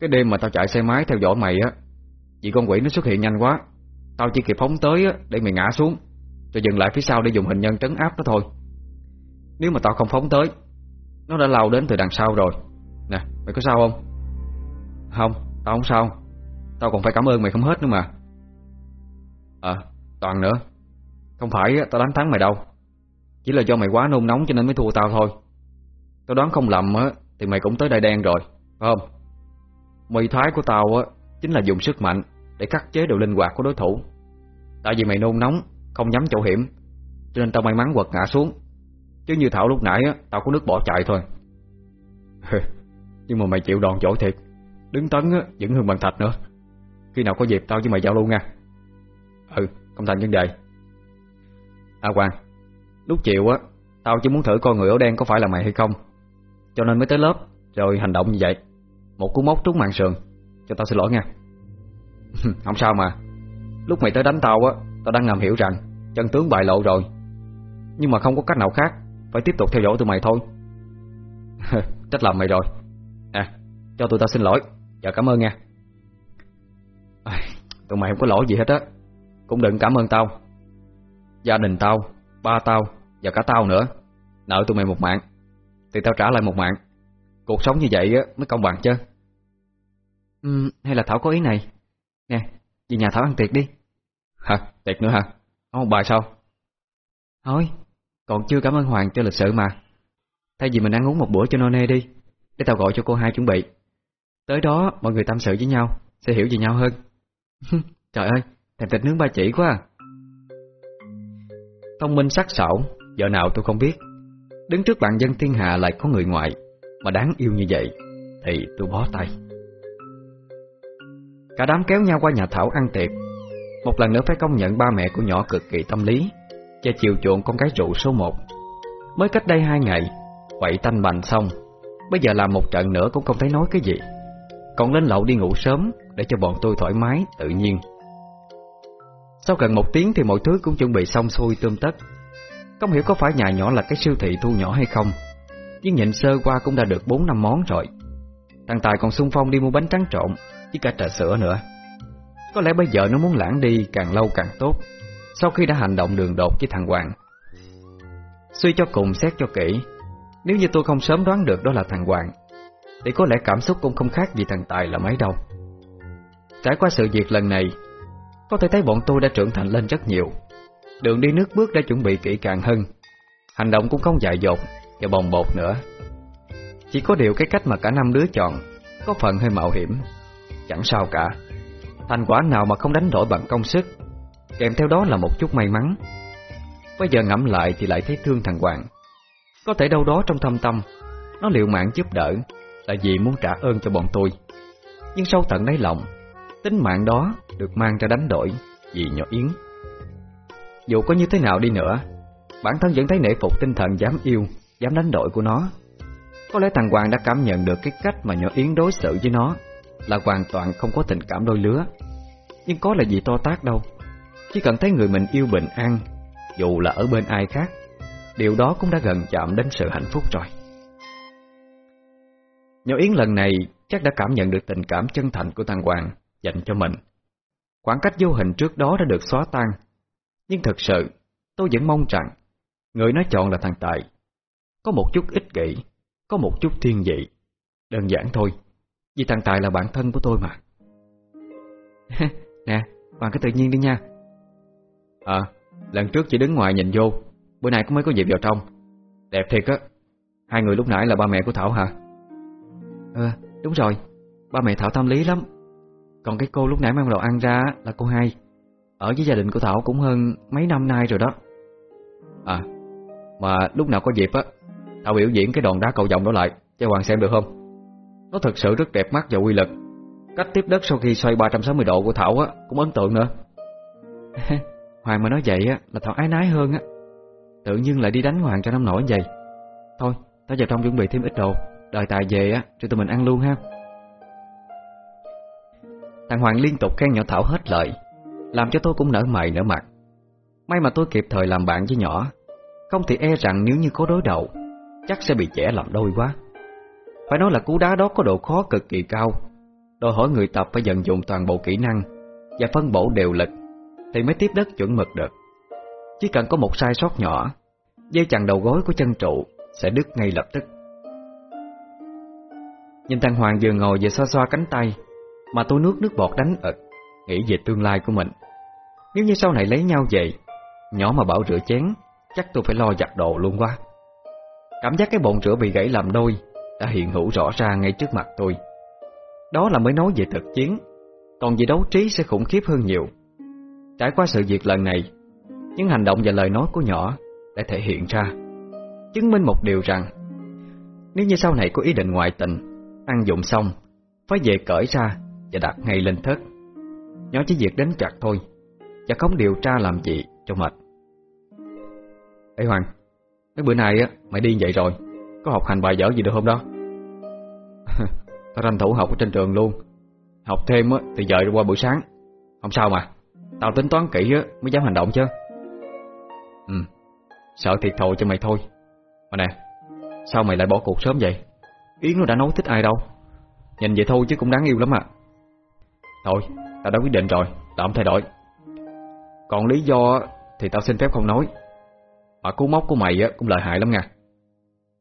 Cái đêm mà tao chạy xe máy theo dõi mày á Vì con quỷ nó xuất hiện nhanh quá. Tao chỉ kịp phóng tới á, để mày ngã xuống Rồi dừng lại phía sau để dùng hình nhân trấn áp nó thôi. Nếu mà tao không phóng tới Nó đã lao đến từ đằng sau rồi. Nè, mày có sao không? Không, tao không sao. Tao còn phải cảm ơn mày không hết nữa mà. À, Toàn nữa. Không phải tao đánh thắng mày đâu. Chỉ là do mày quá nôn nóng cho nên mới thua tao thôi. Tao đoán không lầm á, Thì mày cũng tới đây đen rồi, Phải không? Mì thái của tao á, Chính là dùng sức mạnh Để khắc chế độ linh hoạt của đối thủ. Tại vì mày nôn nóng, Không nhắm chỗ hiểm, Cho nên tao may mắn quật ngã xuống. Chứ như Thảo lúc nãy á, Tao có nước bỏ chạy thôi. Nhưng mà mày chịu đòn chỗ thiệt. Đứng tấn á, vẫn hơn bằng thạch nữa. Khi nào có dịp tao với mày giao lưu nha. Ừ không thành vấn đề. À quang Lúc chiều á Tao chỉ muốn thử coi người áo đen có phải là mày hay không. Cho nên mới tới lớp Rồi hành động như vậy. Một cú móc trúng mạng sườn. Cho tao xin lỗi nha. [laughs] Không sao mà. Lúc mày tới đánh tao á Tao đang ngầm hiểu rằng Chân tướng bại lộ rồi. Nhưng mà không có cách nào khác Phải tiếp tục theo dõi tụi mày thôi. [laughs] Trách lầm mày rồi. À cho tụi tao xin lỗi. Và cảm ơn nha. À, Tụi mày không có lỗi gì hết á. Cũng đừng cảm ơn tao. Gia đình tao, ba tao và cả tao nữa. Nợ tụi mày một mạng. Thì tao trả lại một mạng. Cuộc sống như vậy mới công bằng chứ. Ừ, Hay là Thảo có ý này. Nè, về nhà Thảo ăn tiệc đi. Hả, tiệc nữa hả? Không bài sao Thôi, còn chưa cảm ơn Hoàng cho lịch sự mà. Thay vì mình ăn uống một bữa cho no nê đi Để tao gọi cho cô hai chuẩn bị. Tới đó mọi người tâm sự với nhau Sẽ hiểu về nhau hơn. [laughs] Trời ơi, thèm thịt nướng ba chỉ quá à. Thông minh sắc sảo Giờ nào tôi không biết. Đứng trước bạn dân thiên hạ lại có người ngoại Mà đáng yêu như vậy Thì tôi bó tay. Cả đám kéo nhau qua nhà Thảo ăn tiệc. Một lần nữa phải công nhận ba mẹ của nhỏ cực kỳ tâm lý Và chiều chuộng con gái trụ số một. Mới cách đây hai ngày Quậy tanh bành xong Bây giờ làm một trận nữa cũng không thấy nói cái gì. Còn lên lậu đi ngủ sớm Để cho bọn tôi thoải mái, tự nhiên. Sau gần một tiếng thì mọi thứ cũng chuẩn bị xong xuôi tươm tất. Không hiểu có phải nhà nhỏ là cái siêu thị thu nhỏ hay không, Nhưng nhìn sơ qua cũng đã được 4 năm món rồi. Thằng Tài còn xung phong đi mua bánh trắng trộn, Với cả trà sữa nữa. Có lẽ bây giờ nó muốn lãng đi càng lâu càng tốt, Sau khi đã hành động đường đột với thằng Hoàng. Suy cho cùng xét cho kỹ, Nếu như tôi không sớm đoán được đó là thằng Hoàng, Thì có lẽ cảm xúc cũng không khác gì thằng Tài là mấy đâu. Trải qua sự việc lần này, Có thể thấy bọn tôi đã trưởng thành lên rất nhiều. Đường đi nước bước đã chuẩn bị kỹ càng hơn. Hành động cũng không dại dột Và bồng bột nữa. Chỉ có điều cái cách mà cả năm đứa chọn Có phần hơi mạo hiểm. Chẳng sao cả. Thành quả nào mà không đánh đổi bằng công sức, Kèm theo đó là một chút may mắn. Bây giờ ngẫm lại thì lại thấy thương thằng Hoàng. Có thể đâu đó trong thâm tâm, Nó liệu mạng giúp đỡ Là vì muốn trả ơn cho bọn tôi. Nhưng sâu tận đáy lòng, Tính mạng đó được mang ra đánh đổi Vì nhỏ Yến. Dù có như thế nào đi nữa Bản thân vẫn thấy nể phục tinh thần dám yêu Dám đánh đổi của nó. Có lẽ thằng Hoàng đã cảm nhận được cái cách Mà nhỏ Yến đối xử với nó Là hoàn toàn không có tình cảm đôi lứa. Nhưng có là gì to tác đâu. Chỉ cần thấy người mình yêu bình an Dù là ở bên ai khác Điều đó cũng đã gần chạm đến sự hạnh phúc rồi. Nhỏ Yến lần này chắc đã cảm nhận được tình cảm chân thành của thằng Hoàng dành cho mình. Khoảng cách vô hình trước đó đã được xóa tan, nhưng thật sự tôi vẫn mong rằng người nó chọn là thằng Tài. Có một chút ích kỷ, có một chút thiên vị. Đơn giản thôi, vì thằng Tài là bạn thân của tôi mà. [laughs] nè, bạn cứ tự nhiên đi nha. À, lần trước chỉ đứng ngoài nhìn vô, bữa nay cũng mới có dịp vào trong. Đẹp thiệt á, hai người lúc nãy là ba mẹ của Thảo hả? Ờ, đúng rồi, ba mẹ Thảo tâm lý lắm. Còn cái cô lúc nãy mang đồ ăn ra là cô hai ở với gia đình của Thảo cũng hơn mấy năm nay rồi đó. À Mà lúc nào có dịp á, Thảo biểu diễn cái đòn đá cầu vòng đó lại, Cho Hoàng xem được không? Nó thật sự rất đẹp mắt và quy lực. Cách tiếp đất sau khi xoay 360 độ của Thảo á, Cũng ấn tượng nữa. [laughs] Hoàng mà nói vậy á, là Thảo ái nái hơn á. Tự nhiên lại đi đánh Hoàng cho năm nổi vậy. Thôi tao vào trong chuẩn bị thêm ít đồ, Đợi tài về á, cho tụi mình ăn luôn ha. Thằng Hoàng liên tục khen nhỏ Thảo hết lời làm cho tôi cũng nở mày nở mặt. May mà tôi kịp thời làm bạn với nhỏ, Không thì e rằng nếu như có đối đầu, Chắc sẽ bị trẻ làm đôi quá. Phải nói là cú đá đó có độ khó cực kỳ cao. Đòi hỏi người tập phải vận dụng toàn bộ kỹ năng Và phân bổ đều lực Thì mới tiếp đất chuẩn mực được. Chỉ cần có một sai sót nhỏ, Dây chằng đầu gối của chân trụ Sẽ đứt ngay lập tức. Nhìn thằng Hoàng vừa ngồi vừa xoa xoa cánh tay mà tôi nuốt nước bọt đánh ực. Nghĩ về tương lai của mình. Nếu như sau này lấy nhau vậy Nhỏ mà bảo rửa chén, Chắc tôi phải lo giặt đồ luôn quá. Cảm giác cái bồn rửa bị gãy làm đôi Đã hiện hữu rõ ra ngay trước mặt tôi. Đó là mới nói về thực chiến, Còn về đấu trí sẽ khủng khiếp hơn nhiều. Trải qua sự việc lần này, Những hành động và lời nói của nhỏ Đã thể hiện ra, Chứng minh một điều rằng, Nếu như sau này có ý định ngoại tình, Ăn dụng xong, Phải về cởi ra và đặt ngay lên thớt. Nhỏ chỉ việc đến chặt thôi, và không điều tra làm gì cho mệt. Ê Hoàng, mấy bữa nay á mày đi vậy rồi, có học hành bài dở gì được hôm đó? [laughs] Tao tranh thủ học ở trên trường luôn, học thêm á thì dời qua buổi sáng, không sao mà. Tao tính toán kỹ á mới dám hành động chứ. Ừ, sợ thiệt thòi cho mày thôi. Mà nè, sao mày lại bỏ cuộc sớm vậy? Yến nó đã nói thích ai đâu. Nhìn vậy thôi chứ cũng đáng yêu lắm à. Thôi, tao đã quyết định rồi, tao không thay đổi. Còn lý do thì tao xin phép không nói. Mà cú móc của mày á, cũng lợi hại lắm nha.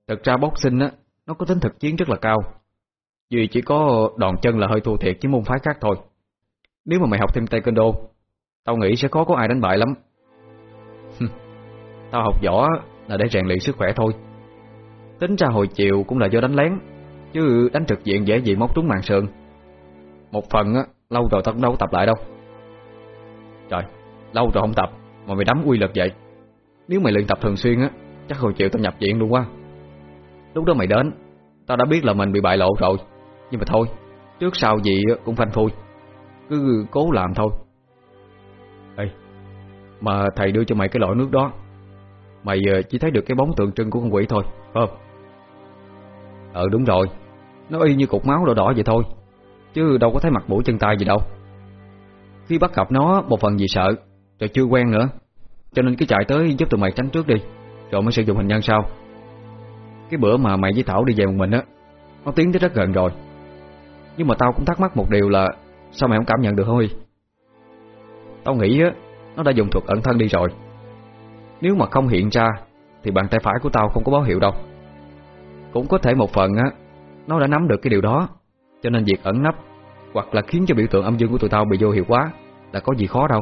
Thực ra boxing á, nó có tính thực chiến rất là cao. Vì chỉ có đòn chân là hơi thua thiệt với môn phái khác thôi. Nếu mà mày học thêm taekwondo Tao nghĩ sẽ khó có ai đánh bại lắm. Tao học võ là để rèn luyện sức khỏe thôi. Tính ra hồi chiều cũng là do đánh lén Chứ đánh trực diện dễ gì móc trúng màn sườn. Một phần á Lâu rồi tao cũng đâu tập lại đâu. Trời, lâu rồi không tập Mà mày đấm quy lực vậy. Nếu mày luyện tập thường xuyên á Chắc hồi chịu tao nhập viện luôn quá Lúc đó mày đến Tao đã biết là mình bị bại lộ rồi. Nhưng mà thôi Trước sau gì cũng phanh phui. Cứ cố làm thôi. Ê Mà thầy đưa cho mày cái loại nước đó. Mày ờ, chỉ thấy được cái bóng tượng trưng của con quỷ thôi Phải không? Ừ đúng rồi. Nó y như cục máu đỏ đỏ vậy thôi. Chứ đâu có thấy mặt mũi chân tay gì đâu. Khi bắt gặp nó, Một phần vì sợ, Rồi chưa quen nữa. Cho nên cứ chạy tới giúp tụi mày tránh trước đi, Rồi mới sử dụng hình nhân sau. Cái bữa mà mày với Thảo đi về một mình á, Nó tiến tới rất gần rồi. Nhưng mà tao cũng thắc mắc một điều là Sao mày không cảm nhận được Huy Tao nghĩ á, Nó đã dùng thuật ẩn thân đi rồi. Nếu mà không hiện ra, Thì bàn tay phải của tao không có báo hiệu đâu. Cũng có thể một phần á, Nó đã nắm được cái điều đó. Cho nên việc ẩn nấp Hoặc là khiến cho biểu tượng âm dương của tụi tao bị vô hiệu quá Là có gì khó đâu.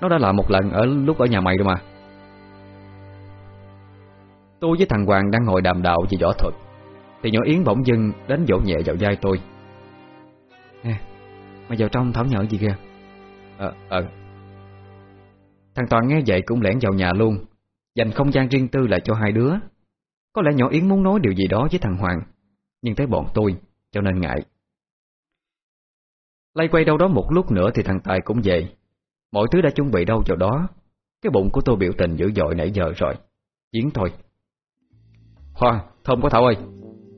Nó đã làm một lần ở lúc ở nhà mày rồi mà. Tôi với thằng Hoàng đang ngồi đàm đạo về võ thuật Thì nhỏ Yến bỗng dưng đến vỗ nhẹ vào vai tôi. Nè Mày vào trong thảo nhở gì kìa? Ờ, ờ. Thằng Toàn nghe vậy cũng lẻn vào nhà luôn Dành không gian riêng tư lại cho hai đứa. Có lẽ nhỏ Yến muốn nói điều gì đó với thằng Hoàng Nhưng thấy bọn tôi cho nên ngại. Lay quay đâu đó một lúc nữa Thì thằng Tài cũng về. Mọi thứ đã chuẩn bị đâu vào đó. Cái bụng của tôi biểu tình dữ dội nãy giờ rồi. Chiến thôi. Hoa, thơm quá Thảo ơi.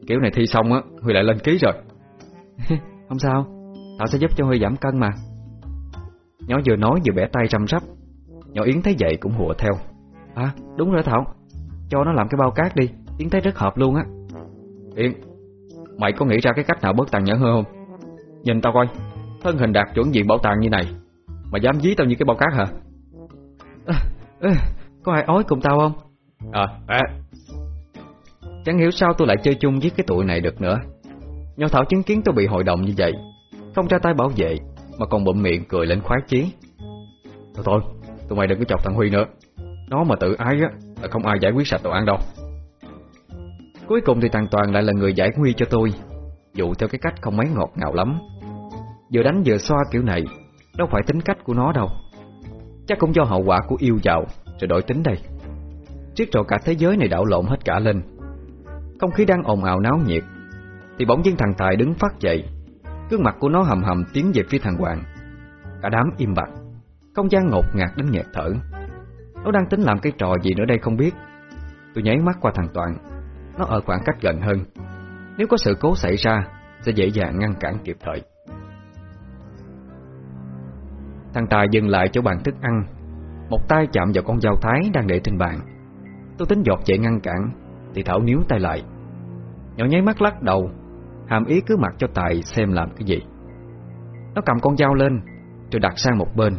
Kiểu này thi xong á, Huy lại lên ký rồi. [laughs] Không sao. Thảo sẽ giúp cho Huy giảm cân mà. Nhỏ vừa nói vừa bẻ tay răm rắp. Nhỏ Yến thấy vậy cũng hùa theo. À đúng rồi Thảo. Cho nó làm cái bao cát đi. Yến thấy rất hợp luôn á. Yến Mày có nghĩ ra cái cách nào bớt tàn nhẫn hơn không? Nhìn tao coi Thân hình đạt chuẩn diện bảo tàng như này Mà dám dí tao như cái bao cát hả? À, [laughs] à, Có ai ói cùng tao không? À, à. Chẳng hiểu sao tôi lại chơi chung với cái tụi này được nữa. Nhỏ Thảo chứng kiến tôi bị hội đồng như vậy Không ra tay bảo vệ Mà còn bụm miệng cười lên khoái chí. Thôi thôi Tụi mày đừng có chọc thằng Huy nữa. Nó mà tự ái á Là không ai giải quyết sạch đồ ăn đâu Cuối cùng thì thằng Toàn lại là người giải nguy cho tôi. Dụ theo cái cách không mấy ngọt ngào lắm. Vừa đánh vừa xoa kiểu này, Đâu phải tính cách của nó đâu. Chắc cũng do hậu quả của yêu giàu Rồi đổi tính đây. Triết rồi cả thế giới này đảo lộn hết cả lên. Không khí đang ồn ào náo nhiệt, Thì bỗng dưng thằng Tài đứng phát dậy. Gương mặt của nó hầm hầm tiến về phía thằng Hoàng. Cả đám im bặt, Không gian ngột ngạt đến nghẹt thở. Nó đang tính làm cái trò gì nữa đây không biết. Tôi nháy mắt qua thằng Toàn. Nó ở khoảng cách gần hơn. Nếu có sự cố xảy ra, Sẽ dễ dàng ngăn cản kịp thời. Thằng Tài dừng lại chỗ bàn thức ăn. Một tay chạm vào con dao thái đang để trên bàn. Tôi tính giọt chạy ngăn cản, Thì Thảo níu tay lại. Nhỏ nháy mắt lắc đầu, Hàm ý cứ mặc cho Tài xem làm cái gì. Nó cầm con dao lên, Rồi đặt sang một bên.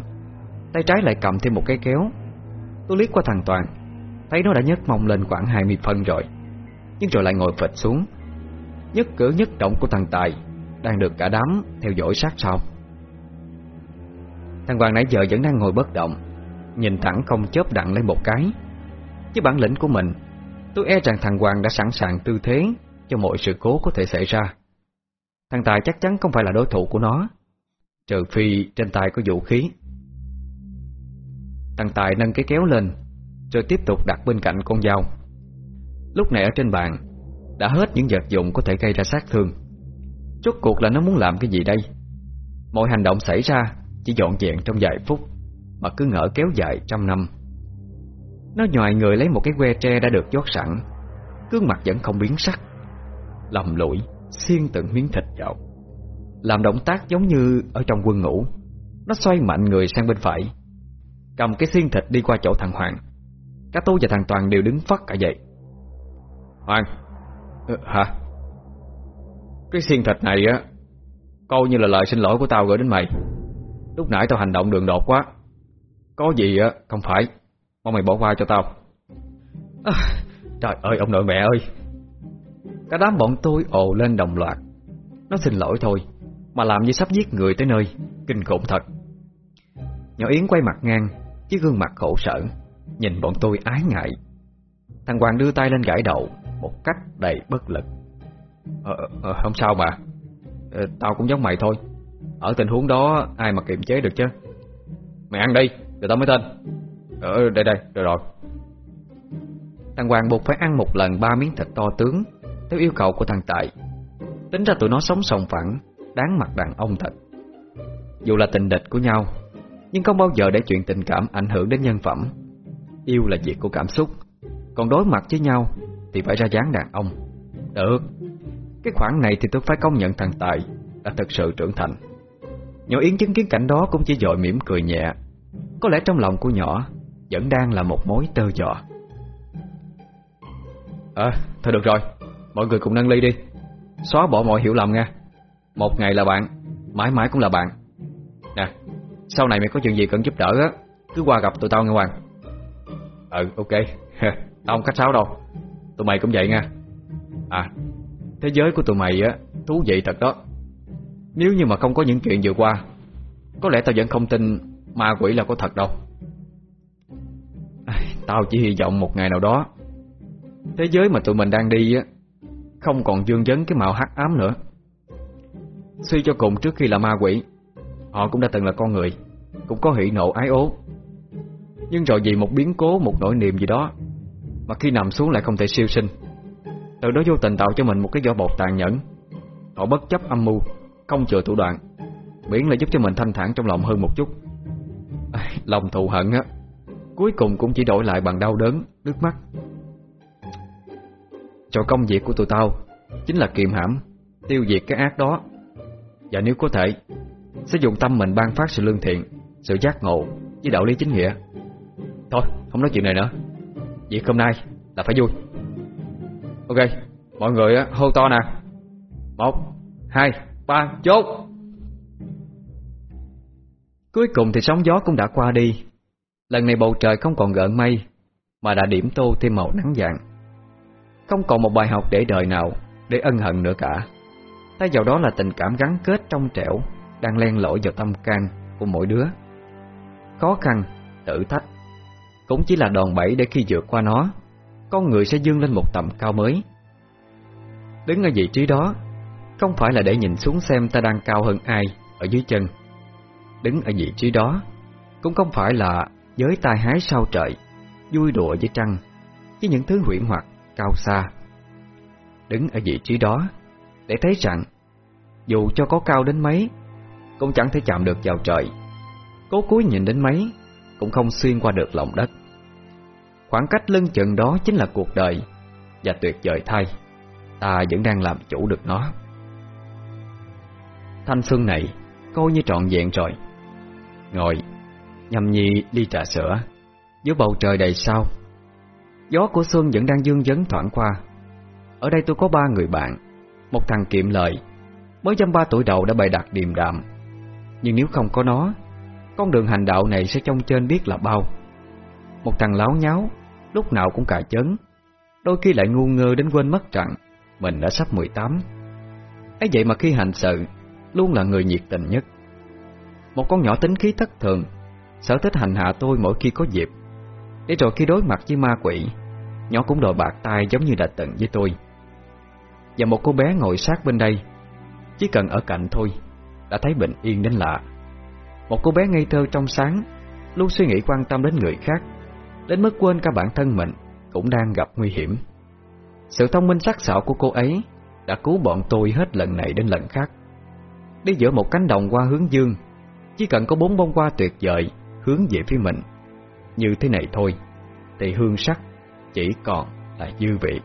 Tay trái lại cầm thêm một cái kéo. Tôi liếc qua thằng Toàn, Thấy nó đã nhấc mông lên khoảng 20 phân rồi. Nhưng rồi lại ngồi phịch xuống. Nhất cử nhất động của thằng Tài Đang được cả đám theo dõi sát sao. Thằng Hoàng nãy giờ vẫn đang ngồi bất động, Nhìn thẳng không chớp đặng lên một cái. Với bản lĩnh của mình, Tôi e rằng thằng Hoàng đã sẵn sàng tư thế Cho mọi sự cố có thể xảy ra. Thằng Tài chắc chắn không phải là đối thủ của nó, Trừ phi trên tay có vũ khí. Thằng Tài nâng cái kéo lên, Rồi tiếp tục đặt bên cạnh con dao. Lúc này ở trên bàn, Đã hết những vật dụng có thể gây ra sát thương. Rốt cuộc là nó muốn làm cái gì đây? Mọi hành động xảy ra Chỉ dọn dẹn trong vài phút, Mà cứ ngỡ kéo dài trăm năm. Nó nhòi người lấy một cái que tre đã được chốt sẵn Cương mặt vẫn không biến sắc, Lầm lũi, Xiên từng miếng thịt vào. Làm động tác giống như ở trong quân ngũ, Nó xoay mạnh người sang bên phải, Cầm cái xiên thịt đi qua chỗ thằng Hoàng. Cả tôi và thằng Toàn đều đứng phát cả dậy. Hoàng ừ, ờ, Hả? Cái xiên thịt này á Coi như là lời xin lỗi của tao gửi đến mày. Lúc nãy tao hành động đường đột quá. Có gì á không phải Mong mày bỏ qua cho tao. À, Trời ơi ông nội mẹ ơi. Cả đám bọn tôi ồ lên đồng loạt. Nó xin lỗi thôi Mà làm như sắp giết người tới nơi Kinh khủng thật. Nhỏ Yến quay mặt ngang Với gương mặt khổ sở Nhìn bọn tôi ái ngại. Thằng Hoàng đưa tay lên gãi đầu. Một cách đầy bất lực. Ờ, ờ, ờ Không sao mà ờ, Tao cũng giống mày thôi. Ở tình huống đó ai mà kiềm chế được chứ? Mày ăn đi Rồi tao mới tên. Ờ, ờ đây đây rồi rồi. Thằng Hoàng buộc phải ăn một lần ba miếng thịt to tướng Theo yêu cầu của thằng Tài. Tính ra tụi nó sống sòng phẳng Đáng mặt đàn ông thật. Dù là tình địch của nhau Nhưng không bao giờ để chuyện tình cảm ảnh hưởng đến nhân phẩm. Yêu là việc của cảm xúc Còn đối mặt với nhau thì phải ra dáng đàn ông. Được. Cái khoản này thì tôi phải công nhận thằng Tài Đã thật sự trưởng thành. Nhỏ Yến chứng kiến cảnh đó cũng chỉ dội mỉm cười nhẹ. Có lẽ trong lòng của nhỏ Vẫn đang là một mối tơ dọ À thôi được rồi. Mọi người cùng nâng ly đi. Xóa bỏ mọi hiểu lầm nha. Một ngày là bạn, Mãi mãi cũng là bạn. Nè, Sau này mày có chuyện gì cần giúp đỡ á, Cứ qua gặp tụi tao nghe Hoàng. Ừ ok. Tao [laughs] không khách sáo đâu. Tụi mày cũng vậy nha. À Thế giới của tụi mày á Thú vị thật đó. Nếu như mà không có những chuyện vừa qua Có lẽ tao vẫn không tin Ma quỷ là có thật đâu. À, Tao chỉ hy vọng một ngày nào đó Thế giới mà tụi mình đang đi á Không còn dương dấn cái mạo hắc ám nữa. Suy cho cùng trước khi là ma quỷ Họ cũng đã từng là con người Cũng có hỷ nộ ái ố. Nhưng rồi vì một biến cố Một nỗi niềm gì đó mà khi nằm xuống lại không thể siêu sinh. Từ đó vô tình tạo cho mình một cái vỏ bột tàn nhẫn. Họ bất chấp âm mưu Không chừa thủ đoạn. Miễn là giúp cho mình thanh thản trong lòng hơn một chút. À, Lòng thù hận á. Cuối cùng cũng chỉ đổi lại bằng đau đớn Nước mắt. Cho công việc của tụi tao Chính là kiềm hãm Tiêu diệt cái ác đó. Và nếu có thể Sẽ dùng tâm mình ban phát sự lương thiện Sự giác ngộ với đạo lý chính nghĩa. Thôi không nói chuyện này nữa. Việc hôm nay là phải vui. Ok Mọi người hô to nè. Một Hai Ba Chốt. Cuối cùng thì sóng gió cũng đã qua đi. Lần này bầu trời không còn gợn mây Mà đã điểm tô thêm màu nắng vàng. Không còn một bài học để đời nào Để ân hận nữa cả. Thay vào đó là tình cảm gắn kết trong trẻo Đang len lỏi vào tâm can của mỗi đứa. Khó khăn, thử thách cũng chỉ là đòn bẩy để khi vượt qua nó Con người sẽ dương lên một tầm cao mới Đứng ở vị trí đó Không phải là để nhìn xuống xem ta đang cao hơn ai Ở dưới chân Đứng ở vị trí đó Cũng không phải là giới tai hái sao trời Vui đùa với trăng Với những thứ huyễn hoặc cao xa. Đứng ở vị trí đó, để thấy rằng dù cho có cao đến mấy, cũng chẳng thể chạm được vào trời. Cố cúi nhìn đến mấy, cũng không xuyên qua được lòng đất. Khoảng cách lưng chừng đó chính là cuộc đời, và tuyệt vời thay, ta vẫn đang làm chủ được nó. Thanh xuân này coi như trọn vẹn rồi. Ngồi, nhâm nhi ly trà sữa, dưới bầu trời đầy sao Gió của xuân vẫn đang dương dấn thoảng qua Ở đây tôi có ba người bạn Một thằng kiệm lời Mới dăm ba tuổi đầu đã bày đặt điềm đạm Nhưng nếu không có nó Con đường hành đạo này sẽ trông trên biết là bao Một thằng láo nháo Lúc nào cũng cà chấn Đôi khi lại ngu ngơ đến quên mất rằng Mình đã sắp 18 ấy vậy mà khi hành sự, Luôn là người nhiệt tình nhất. Một con nhỏ tính khí thất thường, Sở thích hành hạ tôi mỗi khi có dịp. Để rồi khi đối mặt với ma quỷ, Nhỏ cũng đòi bạc tay giống như đã từng với tôi. Và một cô bé ngồi sát bên đây, Chỉ cần ở cạnh thôi, Đã thấy bình yên đến lạ. Một cô bé ngây thơ trong sáng, Luôn suy nghĩ quan tâm đến người khác. Đến mức quên cả bản thân mình, Cũng đang gặp nguy hiểm. Sự thông minh sắc sảo của cô ấy Đã cứu bọn tôi hết lần này đến lần khác. Đi giữa một cánh đồng qua hướng dương, Chỉ cần có bốn bông hoa tuyệt vời Hướng về phía mình, Như thế này thôi, Thì hương sắc chỉ còn là dư vị.